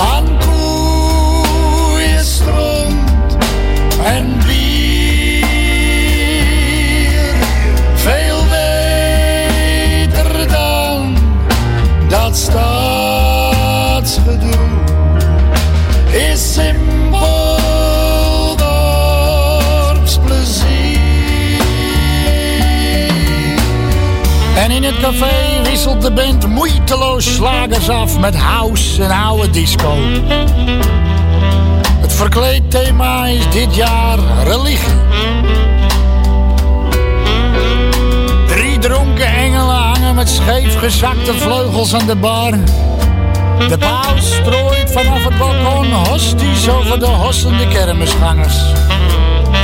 Aan koeien, stront en bier. Veel beter dan dat staatsgedoe. In het café wisselt de band moeiteloos slagers af met house en oude disco. Het verkleedthema is dit jaar religie. Drie dronken engelen hangen met scheef gezakte vleugels aan de bar. De paus strooit vanaf het balkon hosties over de hossende kermisgangers.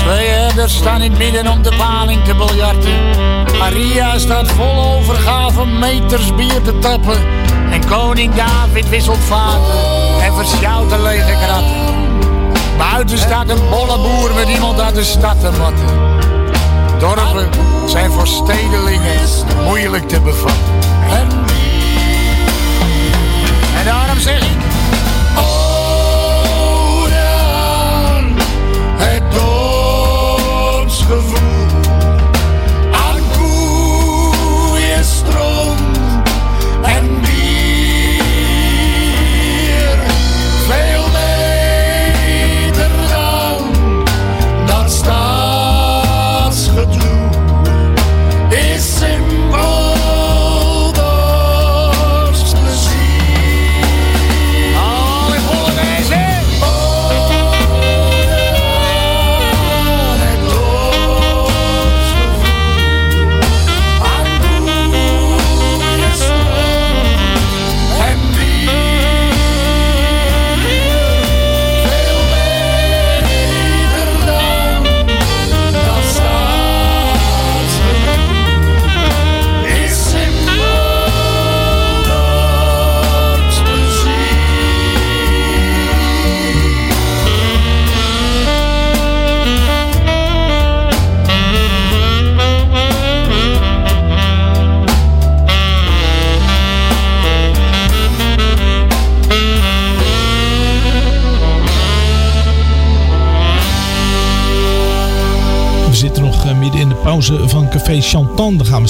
Twee herders staan in midden om de paling te biljarten. Maria staat vol overgave meters bier te tappen. En koning David wisselt vaten en versjouwt de lege kratten. Buiten staat een bolle boer met iemand uit de stad te matten. Dorpen zijn voor stedelingen moeilijk te bevatten. En, en daarom zeg ik...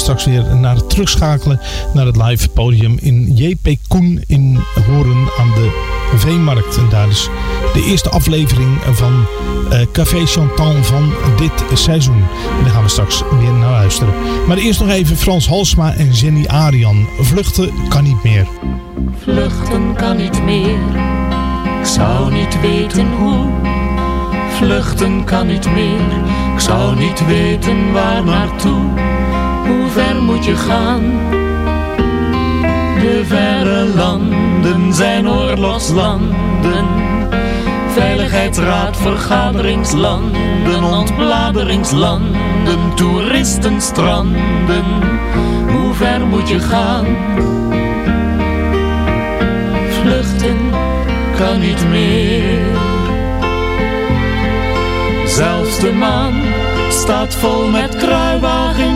straks weer naar het terugschakelen naar het live podium in JP Koen in Horen aan de Veemarkt. En daar is de eerste aflevering van eh, Café Chantan van dit seizoen. En daar gaan we straks weer naar luisteren. Maar eerst nog even Frans Halsma en Jenny Arian. Vluchten kan niet meer. Vluchten kan niet meer, ik zou niet weten hoe. Vluchten kan niet meer, ik zou niet weten waar naartoe hoe ver moet je gaan? De verre landen zijn oorlogslanden, veiligheidsraad, vergaderingslanden, ontbladeringslanden, toeristenstranden. Hoe ver moet je gaan? Vluchten kan niet meer. Zelfs de maan staat vol met kruiwagens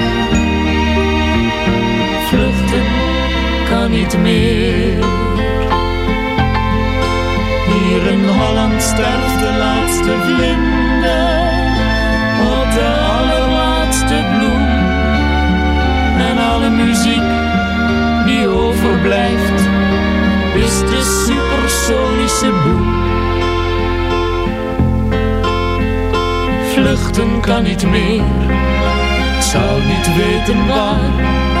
Niet meer. Hier in Holland sterft de laatste vlinder op de allerlaatste bloem. En alle muziek die overblijft is de supersonische boem. Vluchten kan niet meer, ik zou niet weten waar.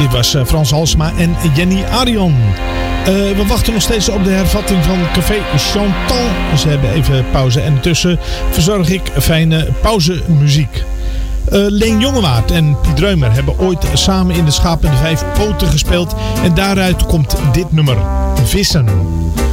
Dit was eh, Frans Halsma en Jenny Arion. Eh, we wachten nog steeds op de hervatting van Café Chantal. Ze hebben even pauze en intussen verzorg ik fijne pauzemuziek. Eh Leen Jongewaard en Piet Reumer hebben ooit samen in de Schaap en de Vijf Poten gespeeld. En daaruit komt dit nummer, Vissen.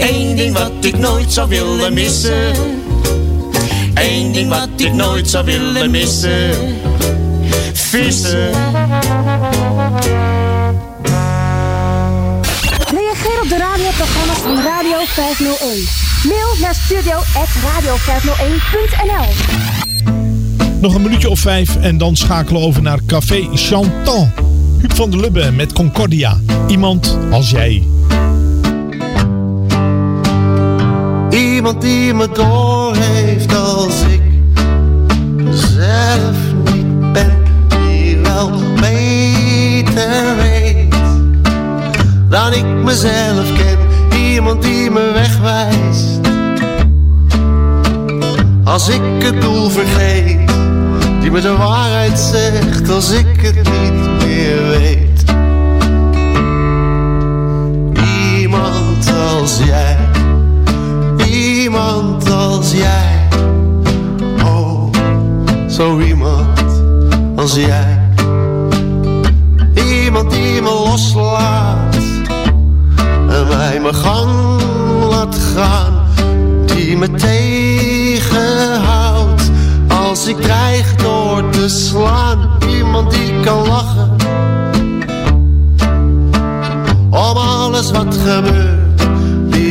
Eén ding wat ik nooit zou willen missen. Eén ding wat ik nooit zou willen missen. Vissen. Reageer op de radioprogramma's van Radio 501. Mail naar studio.radio501.nl Nog een minuutje of vijf en dan schakelen we over naar Café Chantant. Huub van der Lubbe met Concordia. Iemand als jij. Iemand die me door heeft als ik zelf niet ben. Die wel beter weet dan ik mezelf ken. Iemand die me wegwijst als ik het doel vergeet. Die me de waarheid zegt als ik het niet meer weet. Iemand als jij iemand als jij. Oh, zo iemand als jij. Iemand die me loslaat en mij mijn gang laat gaan. Die me tegenhoudt als ik dreig door te slaan. Iemand die kan lachen om alles wat gebeurt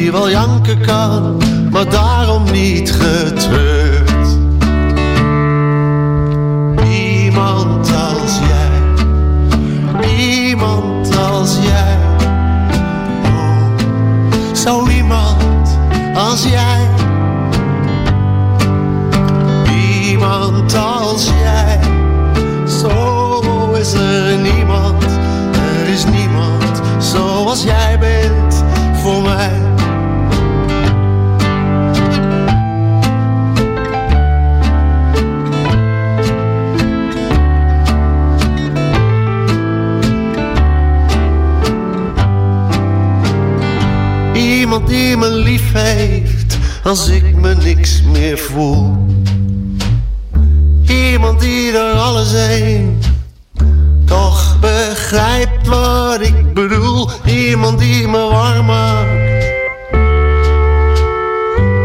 die wel janken kan, maar daarom niet getreurd. Iemand als jij, iemand als jij, oh, zo iemand als jij. Iemand als jij, die me lief heeft als ik me niks meer voel. Iemand die er alles heen toch begrijpt wat ik bedoel. Iemand die me warm maakt.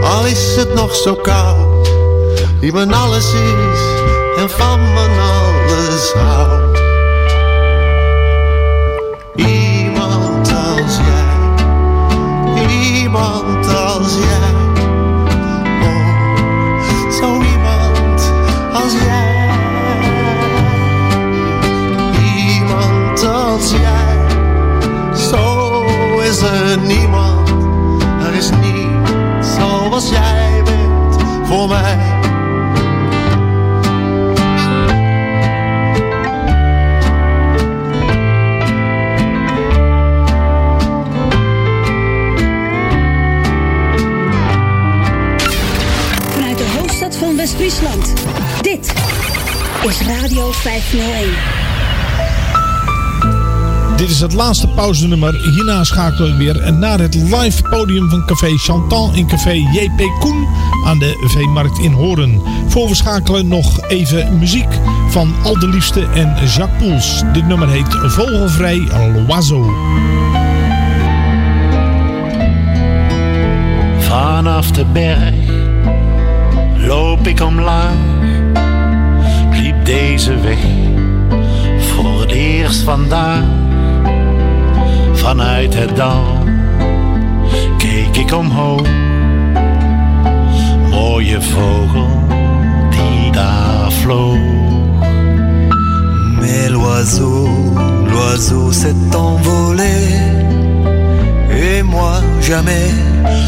Al is het nog zo koud. Die mijn alles is en van mijn alles houdt. Is Radio 501. Dit is het laatste pauzenummer. Hierna schakelen we weer naar het live podium van Café Chantal in Café JP Koen aan de Veemarkt in Horen. Voor we schakelen nog even muziek van Al de Liefste en Jacques Poels. Dit nummer heet Vogelvrij Loiseau. Vanaf de berg loop ik omlaag. Deze weg voor het eerst vandaag. Vanuit het dal keek ik omhoog. Mooie vogel die daar vloog. Mais l'oiseau, l'oiseau s'est envolé. Et moi, jamais,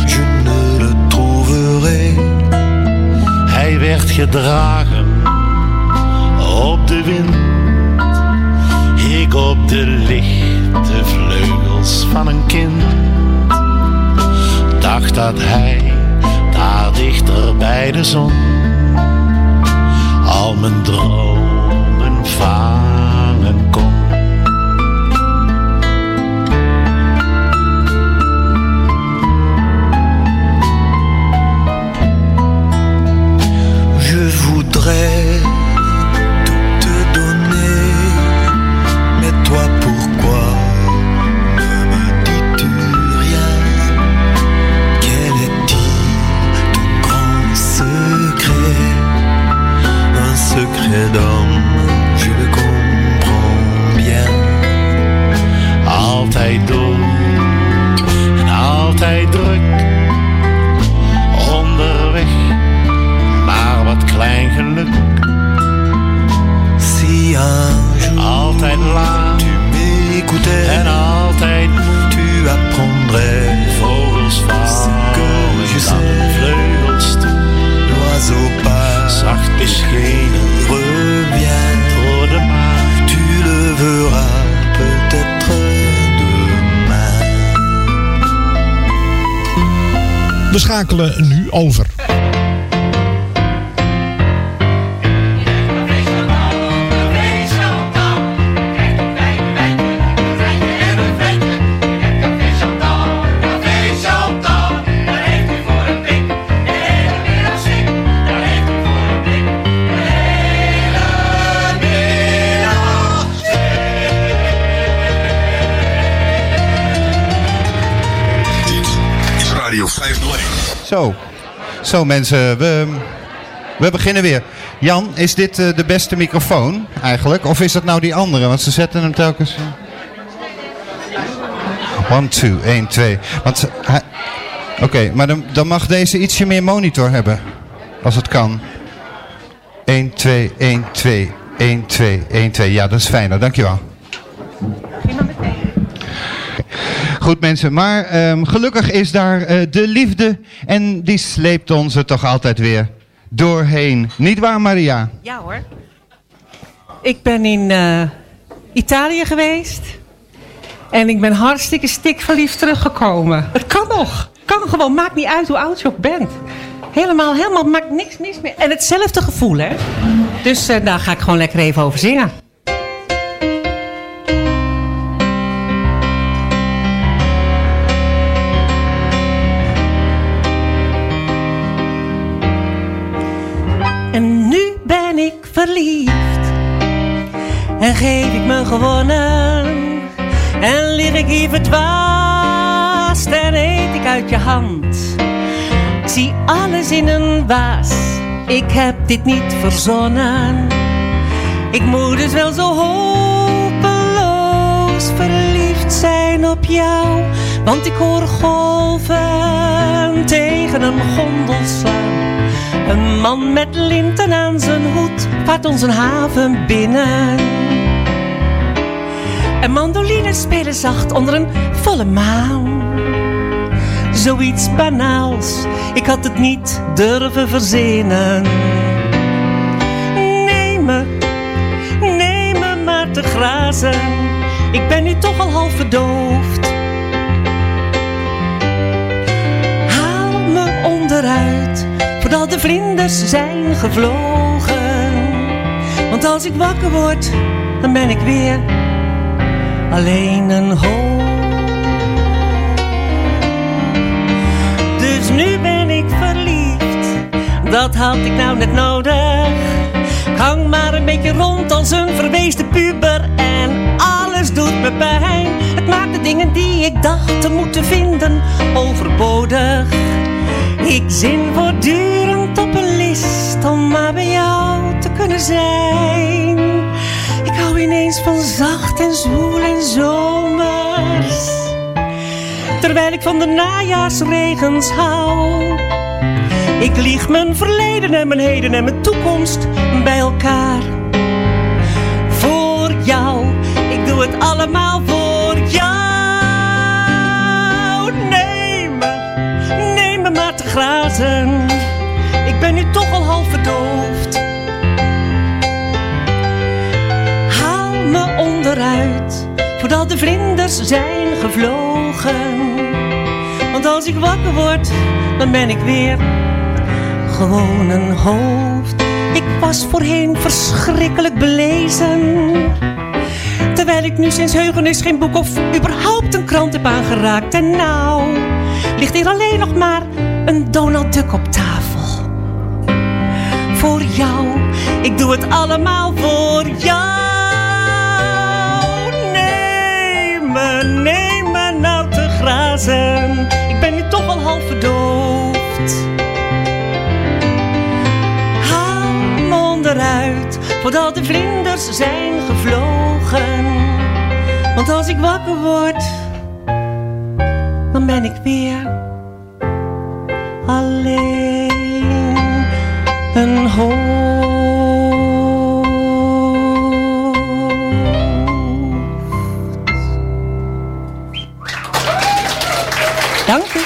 je ne le trouverai. Hij werd gedragen op de wind. Ik op de lichte vleugels van een kind. Dacht dat hij daar dichter bij de zon al mijn dromen vangen schakelen nu over. Zo mensen, we, we beginnen weer. Jan, is dit eh, de beste microfoon eigenlijk? Of is dat nou die andere? Want ze zetten hem telkens... 1, 2, 1, 2. Want hij... Oké, maar dan, dan mag deze ietsje meer monitor hebben. Als het kan. 1, 2, 1, 2, 1, 2, 1, 2. Ja, dat is fijner. Dankjewel. Goed mensen, maar ehm, gelukkig is daar eh, de liefde en die sleept ons er toch altijd weer doorheen. Niet waar Maria? Ja hoor. Ik ben in eh, Italië geweest. En ik ben hartstikke stikverliefd teruggekomen. Het kan nog. Kan gewoon. Maakt niet uit hoe oud je ook bent. Helemaal, helemaal. Maakt niks mis meer. En hetzelfde gevoel, hè. Dus eh, daar ga ik gewoon lekker even over zingen. Verliefd. En geef ik me gewonnen. En lig ik hier verdwaasd en eet ik uit je hand. Ik zie alles in een waas. Ik heb dit niet verzonnen. Ik moet dus wel zo hopeloos verliefd zijn op jou. Want ik hoor golven tegen een gondel slaan. Een man met linten aan zijn hoed vaart onze haven binnen. En mandolines spelen zacht onder een volle maan. Zoiets banaals, ik had het niet durven verzinnen. Neem me, neem me maar te grazen. Ik ben nu toch al half verdoofd. Haal me onderuit, voordat de vlinders zijn gevlogen. Want als ik wakker word, dan ben ik weer alleen een hoop. Dus nu ben ik verliefd, dat had ik nou net nodig. Ik hang maar een beetje rond als een verweesde puber en alles doet me pijn. Het maakt de dingen die ik dacht te moeten vinden overbodig. Ik zin voortdurend op een list om maar bij jou te kunnen zijn. Ik hou ineens van zacht en zwoel en zomers. Terwijl ik van de najaarsregens hou. Ik lieg mijn verleden en mijn heden en mijn toekomst bij elkaar. Voor jou, ik doe het allemaal Ik ben nu toch al half verdoofd. Haal me onderuit, voordat de vlinders zijn gevlogen. Want als ik wakker word, dan ben ik weer gewoon een hoofd. Ik was voorheen verschrikkelijk belezen. Terwijl ik nu sinds heugenis geen boek of überhaupt een krant heb aangeraakt. En nou ligt hier alleen nog maar een Donald Duck op tafel. Voor jou, ik doe het allemaal voor jou. Neem me, neem me nou te grazen. Ik ben nu toch al half verdoofd. Haal onderuit, voordat de vlinders zijn gevlogen. Want als ik wakker word, dan ben ik weer een hoofd. Dank u.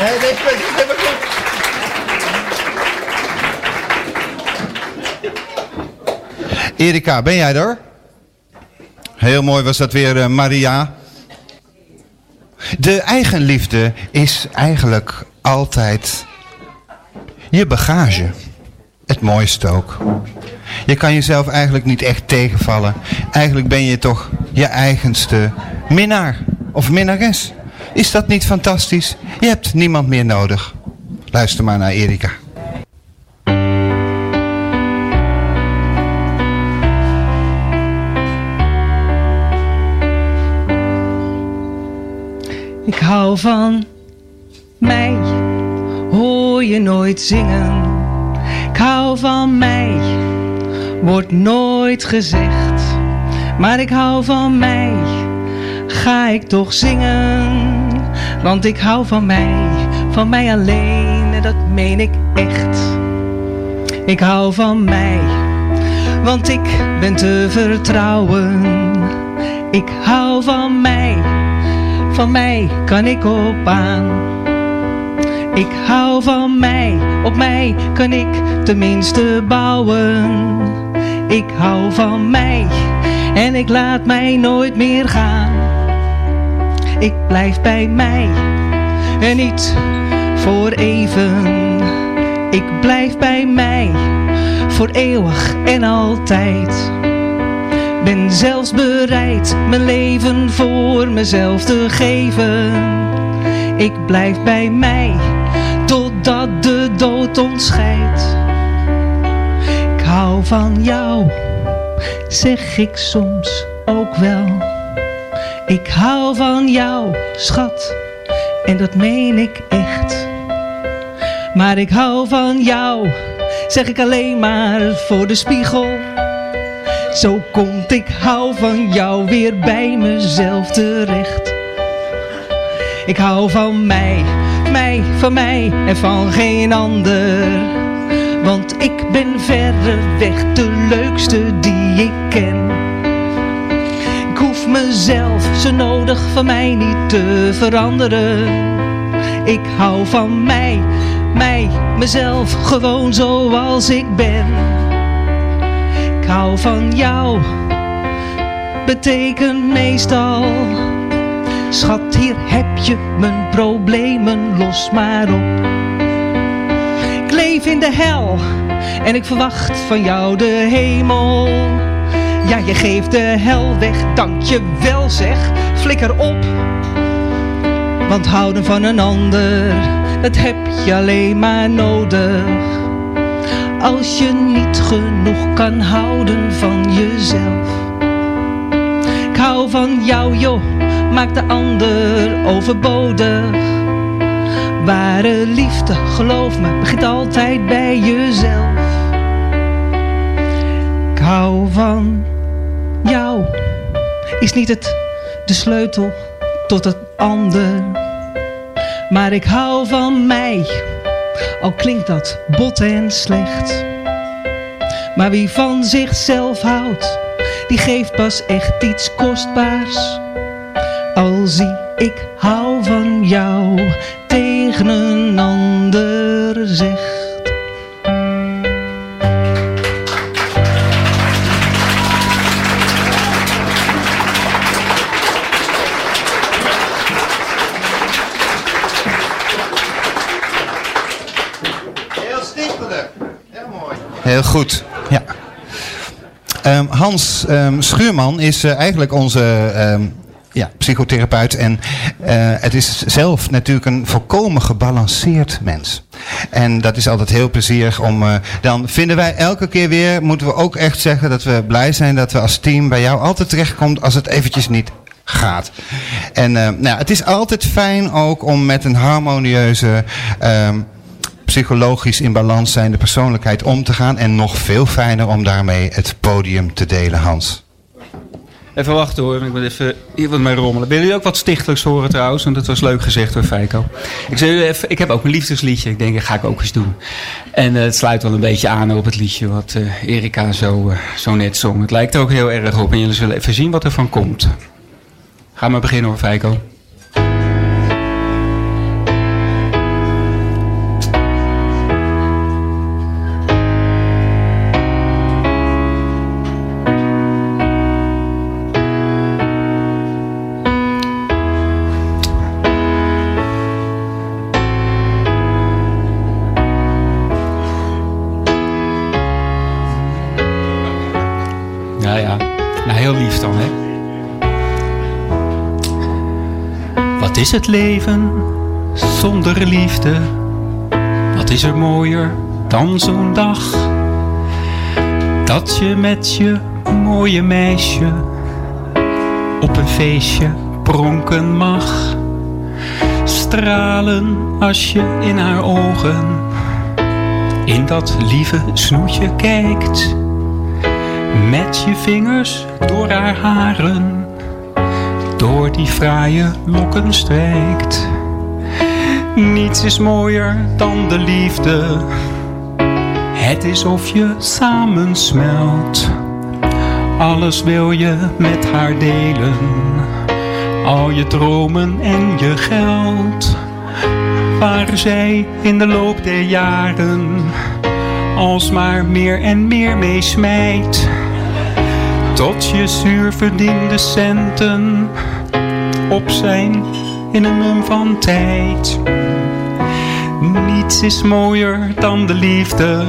Nee, deze is helemaal goed. Erika, ben jij er? Heel mooi was dat weer, eh, Maria. De eigenliefde is eigenlijk altijd je bagage. Het mooiste ook. Je kan jezelf eigenlijk niet echt tegenvallen. Eigenlijk ben je toch je eigenste minnaar of minnares. Is dat niet fantastisch? Je hebt niemand meer nodig. Luister maar naar Erika. Ik hou van mij, je nooit zingen. Ik hou van mij, wordt nooit gezegd. Maar ik hou van mij, ga ik toch zingen. Want ik hou van mij, van mij alleen en dat meen ik echt. Ik hou van mij, want ik ben te vertrouwen. Ik hou van mij, van mij kan ik op aan. Ik hou van mij, op mij kan ik tenminste bouwen. Ik hou van mij en ik laat mij nooit meer gaan. Ik blijf bij mij en niet voor even. Ik blijf bij mij voor eeuwig en altijd. Ben zelfs bereid mijn leven voor mezelf te geven. Ik blijf bij mij dood ons scheidt. Ik hou van jou, zeg ik soms ook wel. Ik hou van jou, schat, en dat meen ik echt. Maar ik hou van jou, zeg ik alleen maar voor de spiegel. Zo komt ik hou van jou weer bij mezelf terecht. Ik hou van mij, mij, van mij en van geen ander. Want ik ben verreweg de leukste die ik ken. Ik hoef mezelf zo nodig van mij niet te veranderen. Ik hou van mij, mij, mezelf gewoon zoals ik ben. Ik hou van jou, betekent meestal. Schat, hier heb je mijn problemen, los maar op. Ik leef in de hel en ik verwacht van jou de hemel. Ja, je geeft de hel weg, dank je wel zeg, flikker op. Want houden van een ander, dat heb je alleen maar nodig. Als je niet genoeg kan houden van jezelf. Ik hou van jou joh, maak de ander overbodig. Ware liefde, geloof me, begint altijd bij jezelf. Ik hou van jou, is niet het de sleutel tot het ander. Maar ik hou van mij, al klinkt dat bot en slecht. Maar wie van zichzelf houdt, die geeft pas echt iets kostbaars. Als zie ik hou van jou tegen een ander zegt. Heel stippelig. Heel mooi. Heel goed. Ja. Ehm, Hans ehm, Schuurman is eh, eigenlijk onze ehm, ja, psychotherapeut. En eh, het is zelf natuurlijk een volkomen gebalanceerd mens. En dat is altijd heel plezierig om. eh, dan vinden wij elke keer weer, moeten we ook echt zeggen dat we blij zijn dat we als team bij jou altijd terechtkomt als het eventjes niet gaat. En eh, nou, het is altijd fijn ook om met een harmonieuze. ehm, psychologisch in balans zijnde persoonlijkheid om te gaan. En nog veel fijner om daarmee het podium te delen, Hans. Even wachten hoor, ik moet even hier wat mee rommelen. Willen jullie ook wat stichtelijks horen trouwens? Want dat was leuk gezegd door Feiko. Ik, zei even, ik heb ook een liefdesliedje. Ik denk, dat ga ik ook eens doen. En eh, het sluit wel een beetje aan op het liedje wat eh, Erika zo, eh, zo net zong. Het lijkt er ook heel erg op. En jullie zullen even zien wat er van komt. Ga maar beginnen hoor, Feiko. Is het leven zonder liefde? Wat is er mooier dan zo'n dag? Dat je met je mooie meisje op een feestje pronken mag. Stralen als je in haar ogen in dat lieve snoetje kijkt. Met je vingers door haar haren, door die fraaie lokken strijkt. Niets is mooier dan de liefde. Het is of je samensmelt. Alles wil je met haar delen. Al je dromen en je geld. Waar zij in de loop der jaren alsmaar meer en meer mee. Tot je zuur verdiende centen op zijn in een mum van tijd. Niets is mooier dan de liefde.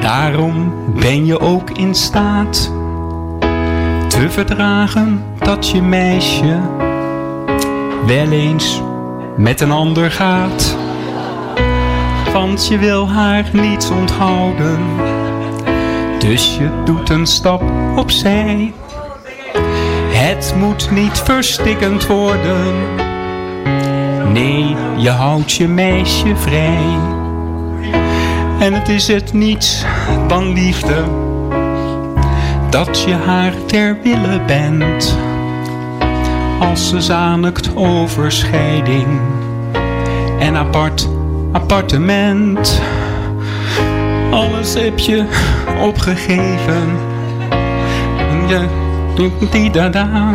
Daarom ben je ook in staat te verdragen dat je meisje wel eens met een ander gaat. Want je wil haar niets onthouden. Dus je doet een stap opzij. Het moet niet verstikkend worden. Nee, je houdt je meisje vrij. En het is het niets dan liefde. Dat je haar ter wille bent. Als ze zanikt over scheiding. En apart appartement. Alles heb je opgegeven. En je doet die dada. *laughs*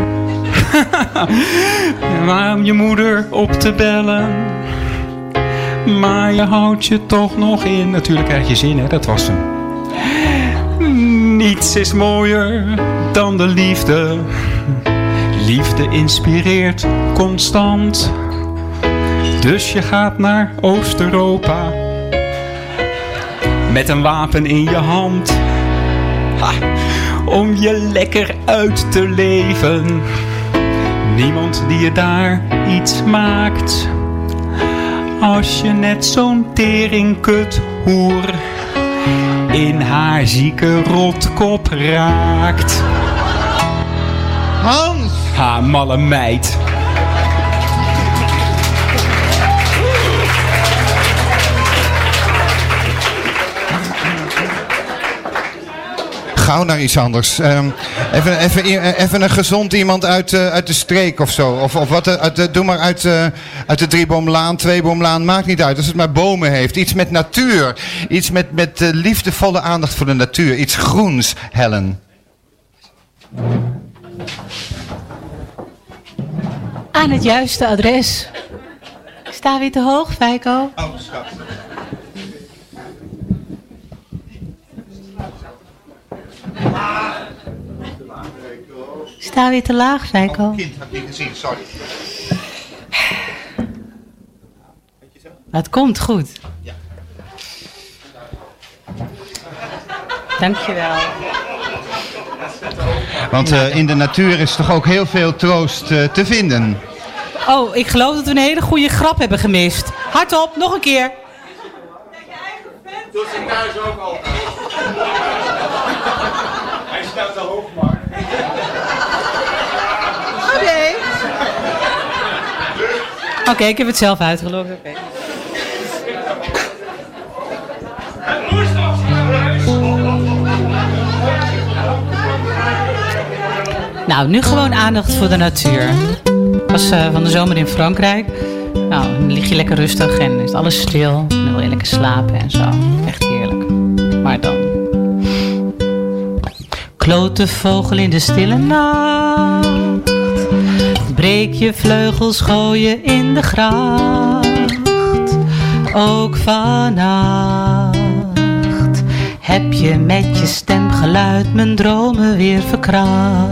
Maar om je moeder op te bellen. Maar je houdt je toch nog in. Natuurlijk krijg je zin, hè? Dat was hem. Niets is mooier dan de liefde. Liefde inspireert constant. Dus je gaat naar Oost-Europa. Met een wapen in je hand. Ha, om je lekker uit te leven. Niemand die je daar iets maakt. Als je net zo'n teringkut hoer in haar zieke rotkop raakt. Hans! Ha, malle meid. Gauw naar iets anders. Ehm, even, even, even een gezond iemand uit, eh, uit de streek of zo. Of, of wat, eh, uit de, doe maar uit, uh, uit de Drieboomlaan, Tweeboomlaan, maakt niet uit. Als het maar bomen heeft. Iets met natuur. Iets met, met liefdevolle aandacht voor de natuur. Iets groens, Helen. Aan het juiste adres. Ik sta weer te hoog, Feiko. Oh, schat. Sta weer te laag, Feiko. Oh, kind, had ik niet gezien, sorry. Het komt goed. Ja. Dankjewel. Want uh, in de natuur is toch ook heel veel troost uh, te vinden. Oh, ik geloof dat we een hele goede grap hebben gemist. Hardop, nog een keer. Doet ze thuis ook al. Hij staat te hoog, maar. Oh nee. Oké, ik heb het zelf uitgelogd. Oké. Okay. Nou, nu gewoon aandacht voor de natuur. Ik was uh, van de zomer in Frankrijk. Nou, dan lig je lekker rustig en is alles stil. En dan wil je lekker slapen en zo. Echt heerlijk. Maar dan... Klote vogel in de stille nacht. Breek je vleugels, gooi je in de gracht. Ook vannacht heb je met je stemgeluid mijn dromen weer verkracht.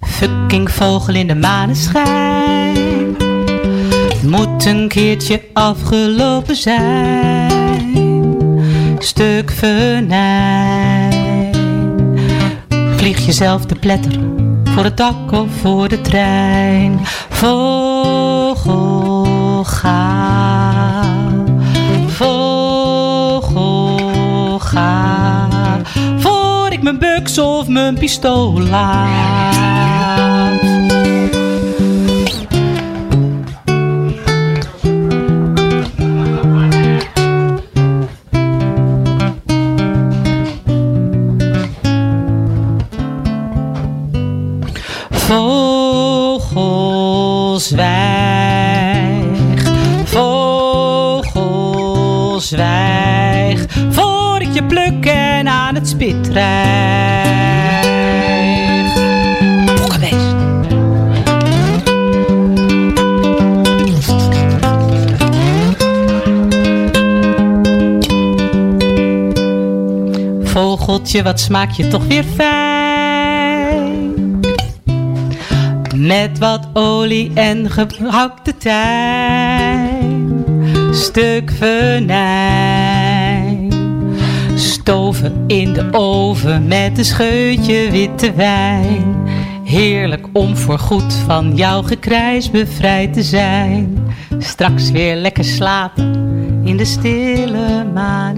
Fucking vogel in de maneschijn. Moet een keertje afgelopen zijn. Stuk venijn. Vlieg jezelf te pletter voor het dak of voor de trein. Vogel, ga. Vogel, ga. Voor ik mijn buks of mijn pistool laat. Rijg. Boekenbeest. Vogeltje, wat smaak je toch weer fijn. Met wat olie en gehakte tijm. Stuk venijn. In de oven met een scheutje witte wijn. Heerlijk om voorgoed van jouw gekrijs bevrijd te zijn. Straks weer lekker slapen in de stille maneschijn.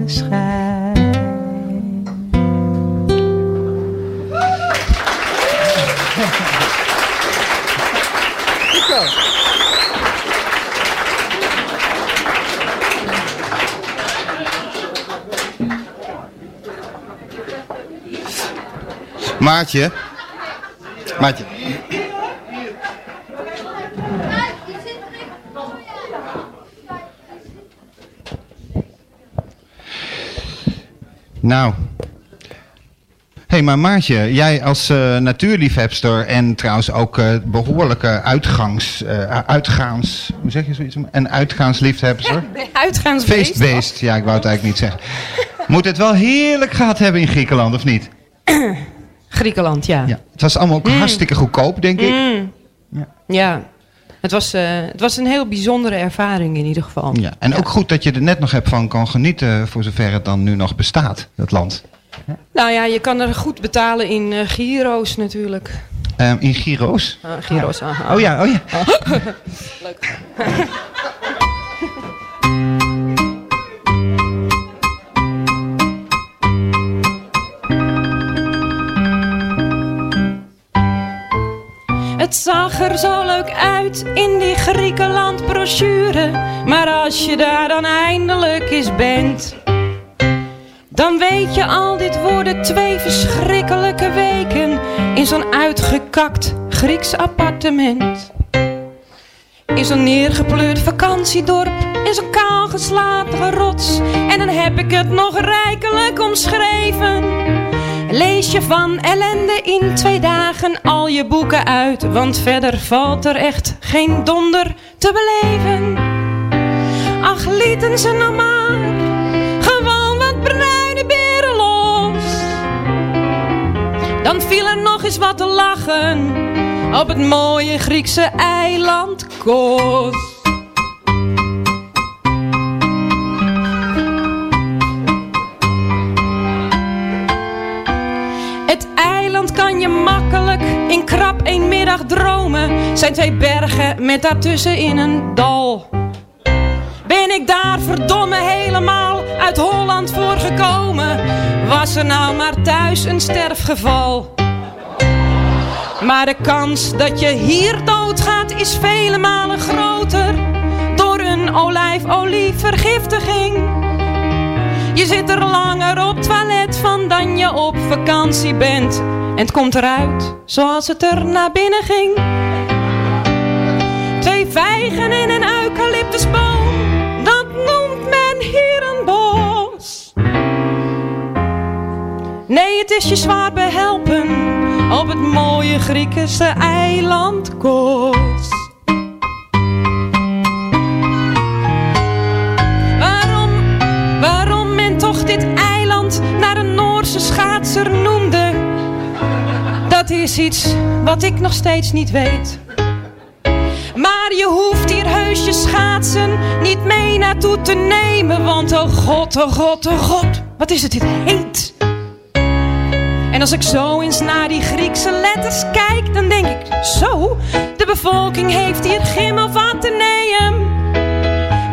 Maatje. Maatje. Nou. Hé, hey, maar Maartje, jij als eh, natuurliefhebster en trouwens ook eh, behoorlijke uitgangs, eh, uitgaans, hoe zeg je zoiets? Een uitgaansliefhebster? Uitgaansbeest. Feestbeest, ja, ik wou het eigenlijk niet zeggen. Moet het wel heerlijk gehad hebben in Griekenland, of niet? *clears throat* Griekenland, ja. Ja. Het was allemaal ook hartstikke goedkoop, denk ik. Mm. Ja. Het was, eh, het was een heel bijzondere ervaring in ieder geval. Ja. En ook goed dat je er net nog hebt van kan genieten, voor zover het dan nu nog bestaat, dat land. Nou ja, je kan er goed betalen in eh gyro's natuurlijk. Ehm, in gyro's? Ah, gyro's, aha. Oh ja, oh ja. *laughs* Leuk. *laughs* Het zag er zo leuk uit in die Griekenland brochure. Maar als je daar dan eindelijk eens bent, dan weet je al, dit worden twee verschrikkelijke weken in zo'n uitgekakt Grieks appartement. In zo'n neergepleurd vakantiedorp, in zo'n kaal geslapen rots. En dan heb ik het nog rijkelijk omschreven. Lees je van ellende in twee dagen al je boeken uit, want verder valt er echt geen donder te beleven. Ach, lieten ze nou maar gewoon wat bruine beren los. Dan viel er nog eens wat te lachen op het mooie Griekse eiland Kos. Je makkelijk in krap één middag dromen. Zijn twee bergen met daartussen in een dal. Ben ik daar verdomme helemaal uit Holland voor gekomen? Was er nou maar thuis een sterfgeval? Maar de kans dat je hier doodgaat is vele malen groter door een olijfolievergiftiging. Je zit er langer op toilet van dan je op vakantie bent. En het komt eruit zoals het er naar binnen ging. Twee vijgen en een eucalyptusboom, dat noemt men hier een bos. Nee, het is je zwaar behelpen op het mooie Griekse eiland Kos. Waarom, waarom men toch dit eiland naar een Noorse schaatser noemde, dat is iets wat ik nog steeds niet weet. Maar je hoeft hier heus je schaatsen niet mee naartoe te nemen, want oh god, oh god, oh god, wat is het dit heet. En als ik zo eens naar die Griekse letters kijk, dan denk ik zo, de bevolking heeft hier gym of ateneum.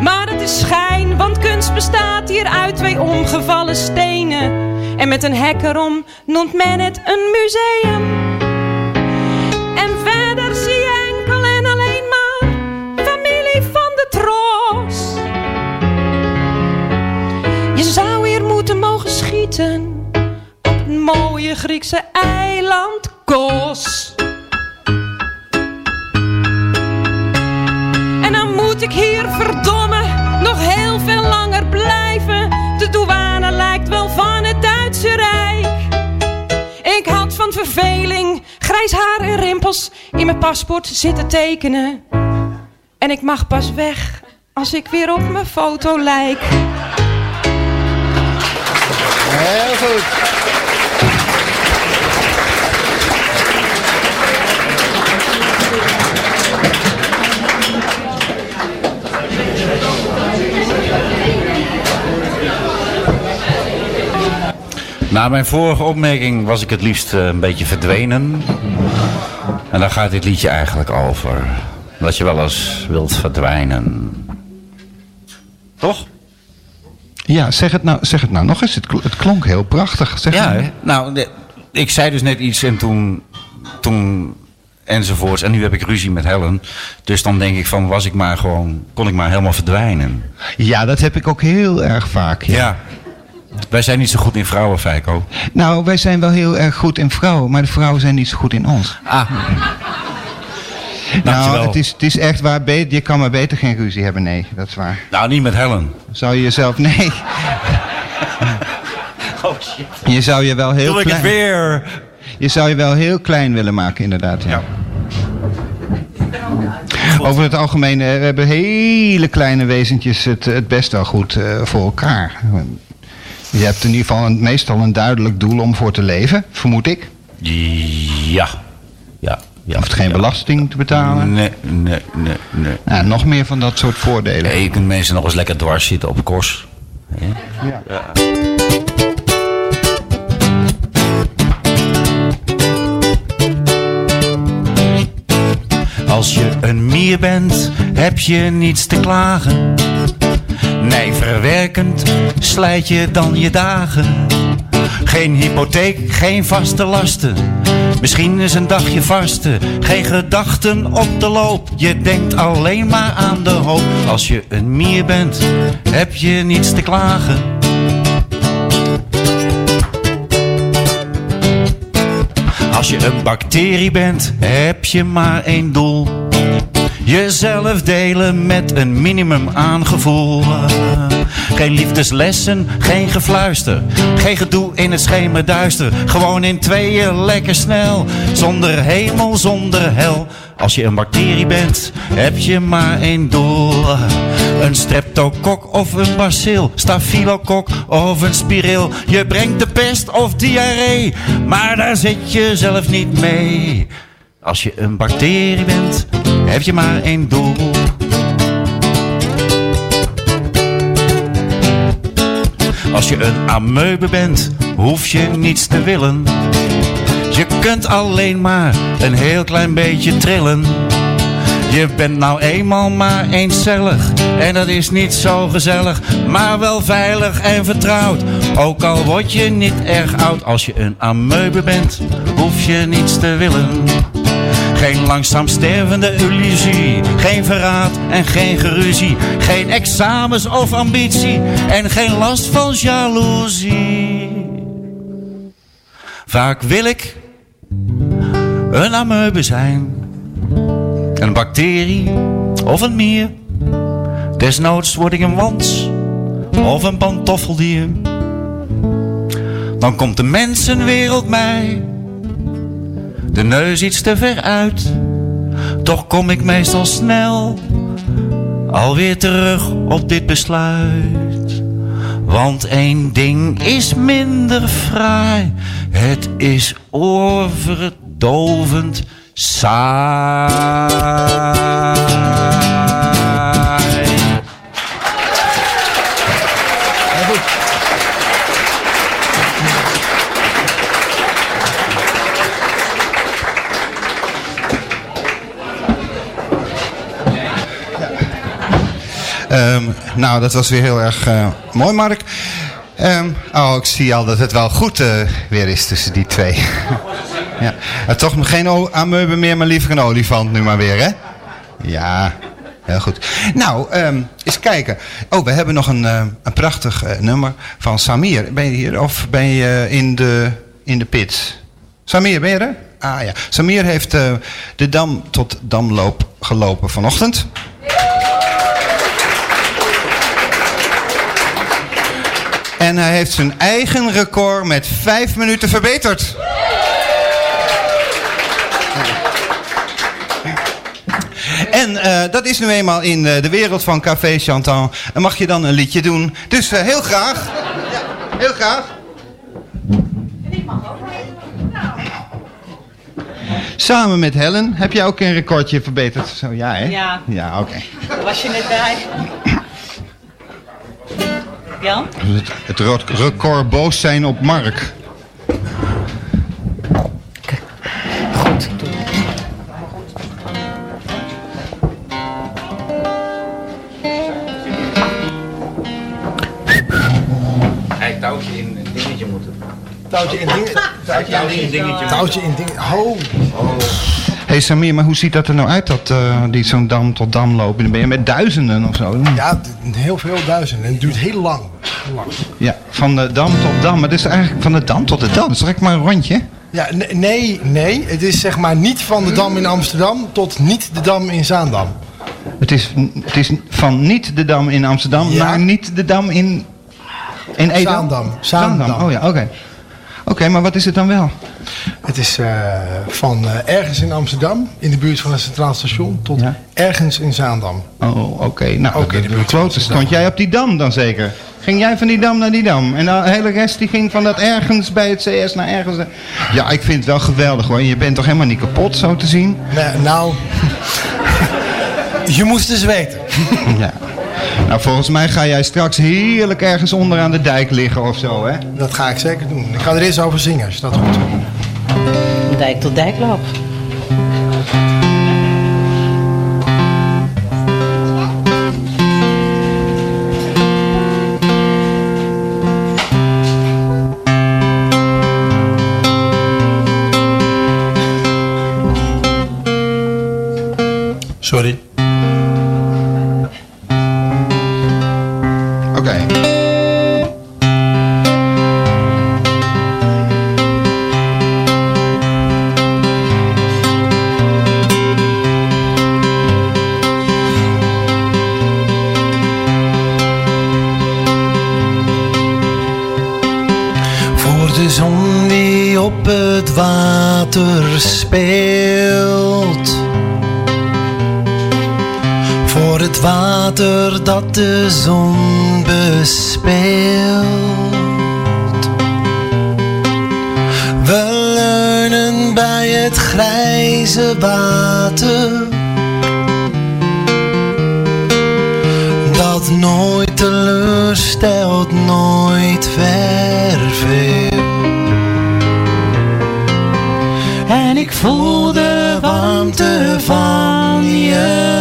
Maar het is schijn, want kunst bestaat hier uit twee omgevallen stenen. En met een hek erom noemt men het een museum. En verder zie je enkel en alleen maar familie van de Tros. Je zou hier moeten mogen schieten op het mooie Griekse eiland Kos. En dan moet ik hier verdomme nog heel veel langer blijven. De douane lijkt wel van van verveling grijs haar en rimpels in mijn paspoort zitten tekenen. En ik mag pas weg als ik weer op mijn foto lijk. Heel goed. Na mijn vorige opmerking was ik het liefst eh, een beetje verdwenen. En daar gaat dit liedje eigenlijk over. Dat je wel eens wilt verdwijnen. Toch? Ja, zeg het nou, zeg het nou nog eens. Het, kl- het klonk heel prachtig. Zeg Ja, nou, de- ik zei dus net iets en toen, toen enzovoorts. En nu heb ik ruzie met Helen. Dus dan denk ik van, was ik maar gewoon, kon ik maar helemaal verdwijnen. ja, dat heb ik ook heel erg vaak. Ja. Ja. Wij zijn niet zo goed in vrouwen, Feiko. Nou, wij zijn wel heel erg goed in vrouwen, maar de vrouwen zijn niet zo goed in ons. Ah. Nou, het is, het is echt waar. Je kan maar beter geen ruzie hebben. Nee, dat is waar. Nou, niet met Helen. Zou je jezelf... Nee. Oh shit. Je zou je wel heel Doe ik het klein... weer? Je zou je wel heel klein willen maken, inderdaad. Ja. Over het algemeen eh, hebben hele kleine wezentjes het, het best wel goed eh, voor elkaar. Je hebt in ieder geval een, meestal een duidelijk doel om voor te leven, vermoed ik. Ja. Ja. Je hoeft geen belasting te betalen. Nee, nee, nee, nee. Nou, nog meer van dat soort voordelen. Je kunt mensen nog eens lekker dwars zitten op kors. Ja. Als je een mier bent, heb je niets te klagen. Nee, verwerkend slijt je dan je dagen. Geen hypotheek, geen vaste lasten. Misschien is een dagje vasten, geen gedachten op de loop. Je denkt alleen maar aan de hoop. Als je een mier bent, heb je niets te klagen. Als je een bacterie bent, heb je maar één doel. Jezelf delen met een minimum aan gevoel. Geen liefdeslessen, geen gefluister. Geen gedoe in het schemerduister. Gewoon in tweeën lekker snel. Zonder hemel, zonder hel. Als je een bacterie bent, heb je maar één doel. Een streptokok of een bacil. Stafylokok of een spiril. Je brengt de pest of diarree. Maar daar zit je zelf niet mee. Als je een bacterie bent, heb je maar één doel. Als je een amoebe bent, hoef je niets te willen. Je kunt alleen maar een heel klein beetje trillen. Je bent nou eenmaal maar eencellig en dat is niet zo gezellig, maar wel veilig en vertrouwd. Ook al word je niet erg oud, als je een amoebe bent, hoef je niets te willen. Geen langzaam stervende illusie, geen verraad en geen geruzie, geen examens of ambitie en geen last van jaloezie. Vaak wil ik een amoebe zijn, een bacterie of een mier. Desnoods word ik een wans of een pantoffeldier. Dan komt de mensenwereld mij de neus iets te ver uit. Toch kom ik meestal snel alweer terug op dit besluit. Want één ding is minder fraai, het is oorverdovend saai. Ehm, nou, dat was weer heel erg eh, mooi, Mark. Ehm, oh, ik zie al dat het wel goed eh, weer is tussen die twee. *laughs* ja. Eh, toch geen ameuben meer, maar liever een olifant nu maar weer, hè? Ja, heel goed. Nou, ehm, eens kijken. Oh, we hebben nog een, een prachtig nummer van Samir. Ben je hier of ben je in de, in de pits? Samir, ben je er? Ah ja. Samir heeft de dam tot damloop gelopen vanochtend. En hij heeft zijn eigen record met vijf minuten verbeterd. En eh, dat is nu eenmaal in eh, de wereld van Café Chantal. En mag je dan een liedje doen. Dus eh, heel graag. Ja, heel graag. Samen met Helen heb jij ook een recordje verbeterd. Zo, ja hè? Ja. Ja, oké. Was je net bij. Jan? Het, het record boos zijn op Mark. Hij touwtje in een dingetje moeten. Touwtje in ding. Touwtje in een dingetje. Touwtje in ding. Oh. Hey Samir, maar hoe ziet dat er nou uit, dat, eh, die zo'n dam tot dam lopen? Dan ben je met duizenden of zo? Ja, heel veel duizenden. En het duurt heel lang. Heel lang. Ja, van de dam tot dam. Maar het is eigenlijk van de dam tot de dam. Dat is eigenlijk maar een rondje. Ja, ne- nee, nee. Het is zeg maar niet van de dam in Amsterdam tot niet de dam in Zaandam. Het is, het is van niet de dam in Amsterdam Ja. naar niet de dam in, in Edam? Zaandam. Zaandam. Oh ja, oké. Oké, maar wat is het dan wel? Het is eh, van eh, ergens in Amsterdam, in de buurt van het Centraal Station, tot ergens in Zaandam. Oh, oké. Nou, Ook in de buurt. Stond jij op die dam dan zeker? Ging jij van die dam naar die dam? En de hele rest die ging van dat ergens bij het CS naar ergens. Ja, ik vind het wel geweldig hoor. Je bent toch helemaal niet kapot zo te zien? Nee, nou, *laughs* je moest eens weten. ja. Nou, volgens mij ga jij straks heerlijk ergens onder aan de dijk liggen of zo, hè? Dat ga ik zeker doen. Ik ga er eerst over zingen, als je dat goed vindt. Dijk tot dijkloop. Sorry. Water speelt. Voor het water dat de zon bespeelt. We leunen bij het grijze water. Dat nooit teleurstelt, En ik voel de warmte van je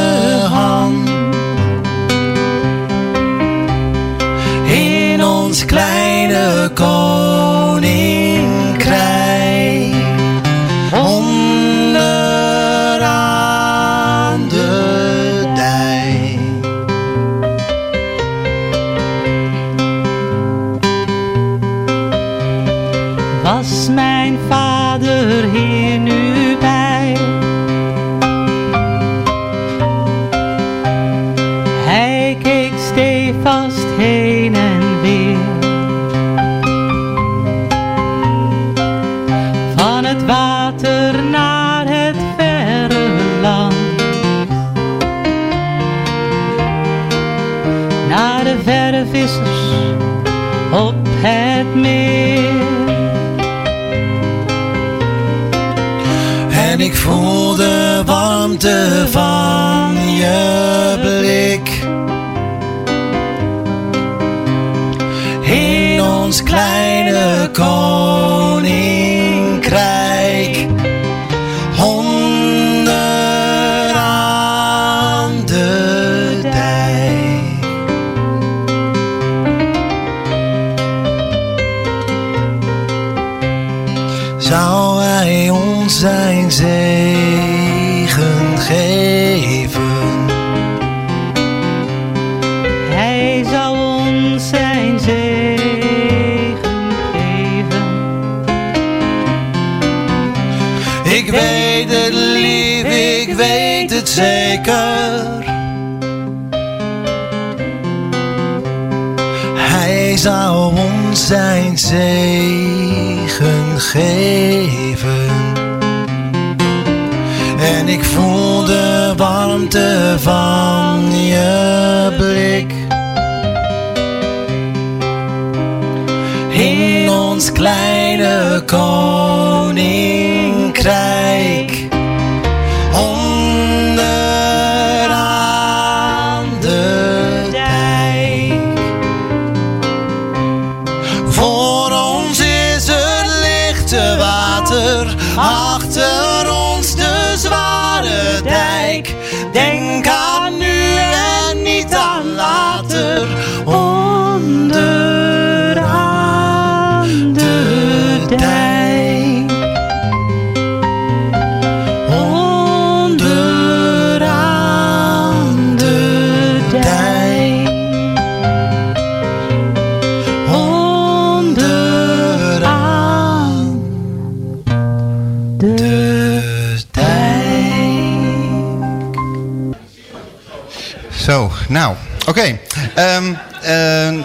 vissers op het meer. En ik voel de warmte van Zal ons zijn zegen geven. En ik voel de warmte van je blik. In ons kleine oké. Ehm, ehm,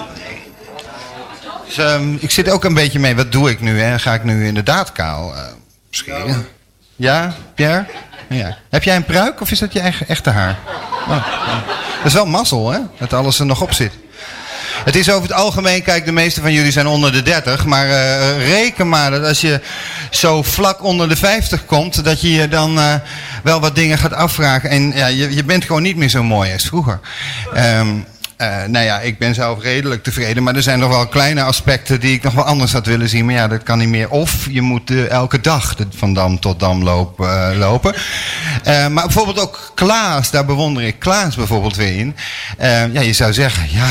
dus, ehm, ik zit ook een beetje mee, wat doe ik nu? Hè? Ga ik nu inderdaad kaal eh, scheren? Ja, Pierre? Ja. Heb jij een pruik of is dat je eigen, echte haar? Oh. Dat is wel mazzel, hè? Dat alles er nog op zit. Het is over het algemeen, kijk, de meeste van jullie zijn onder de 30. Maar eh, reken maar dat als je zo vlak onder de 50 komt, dat je je dan eh, wel wat dingen gaat afvragen. En ja, je, je bent gewoon niet meer zo mooi als vroeger. Eh, nou ja, ik ben zelf redelijk tevreden, maar er zijn nog wel kleine aspecten die ik nog wel anders had willen zien. Maar ja, dat kan niet meer. Of je moet elke dag van Dam tot Dam lopen. Maar bijvoorbeeld ook Klaas, daar bewonder ik Klaas bijvoorbeeld weer in. Ja, je zou zeggen, ja,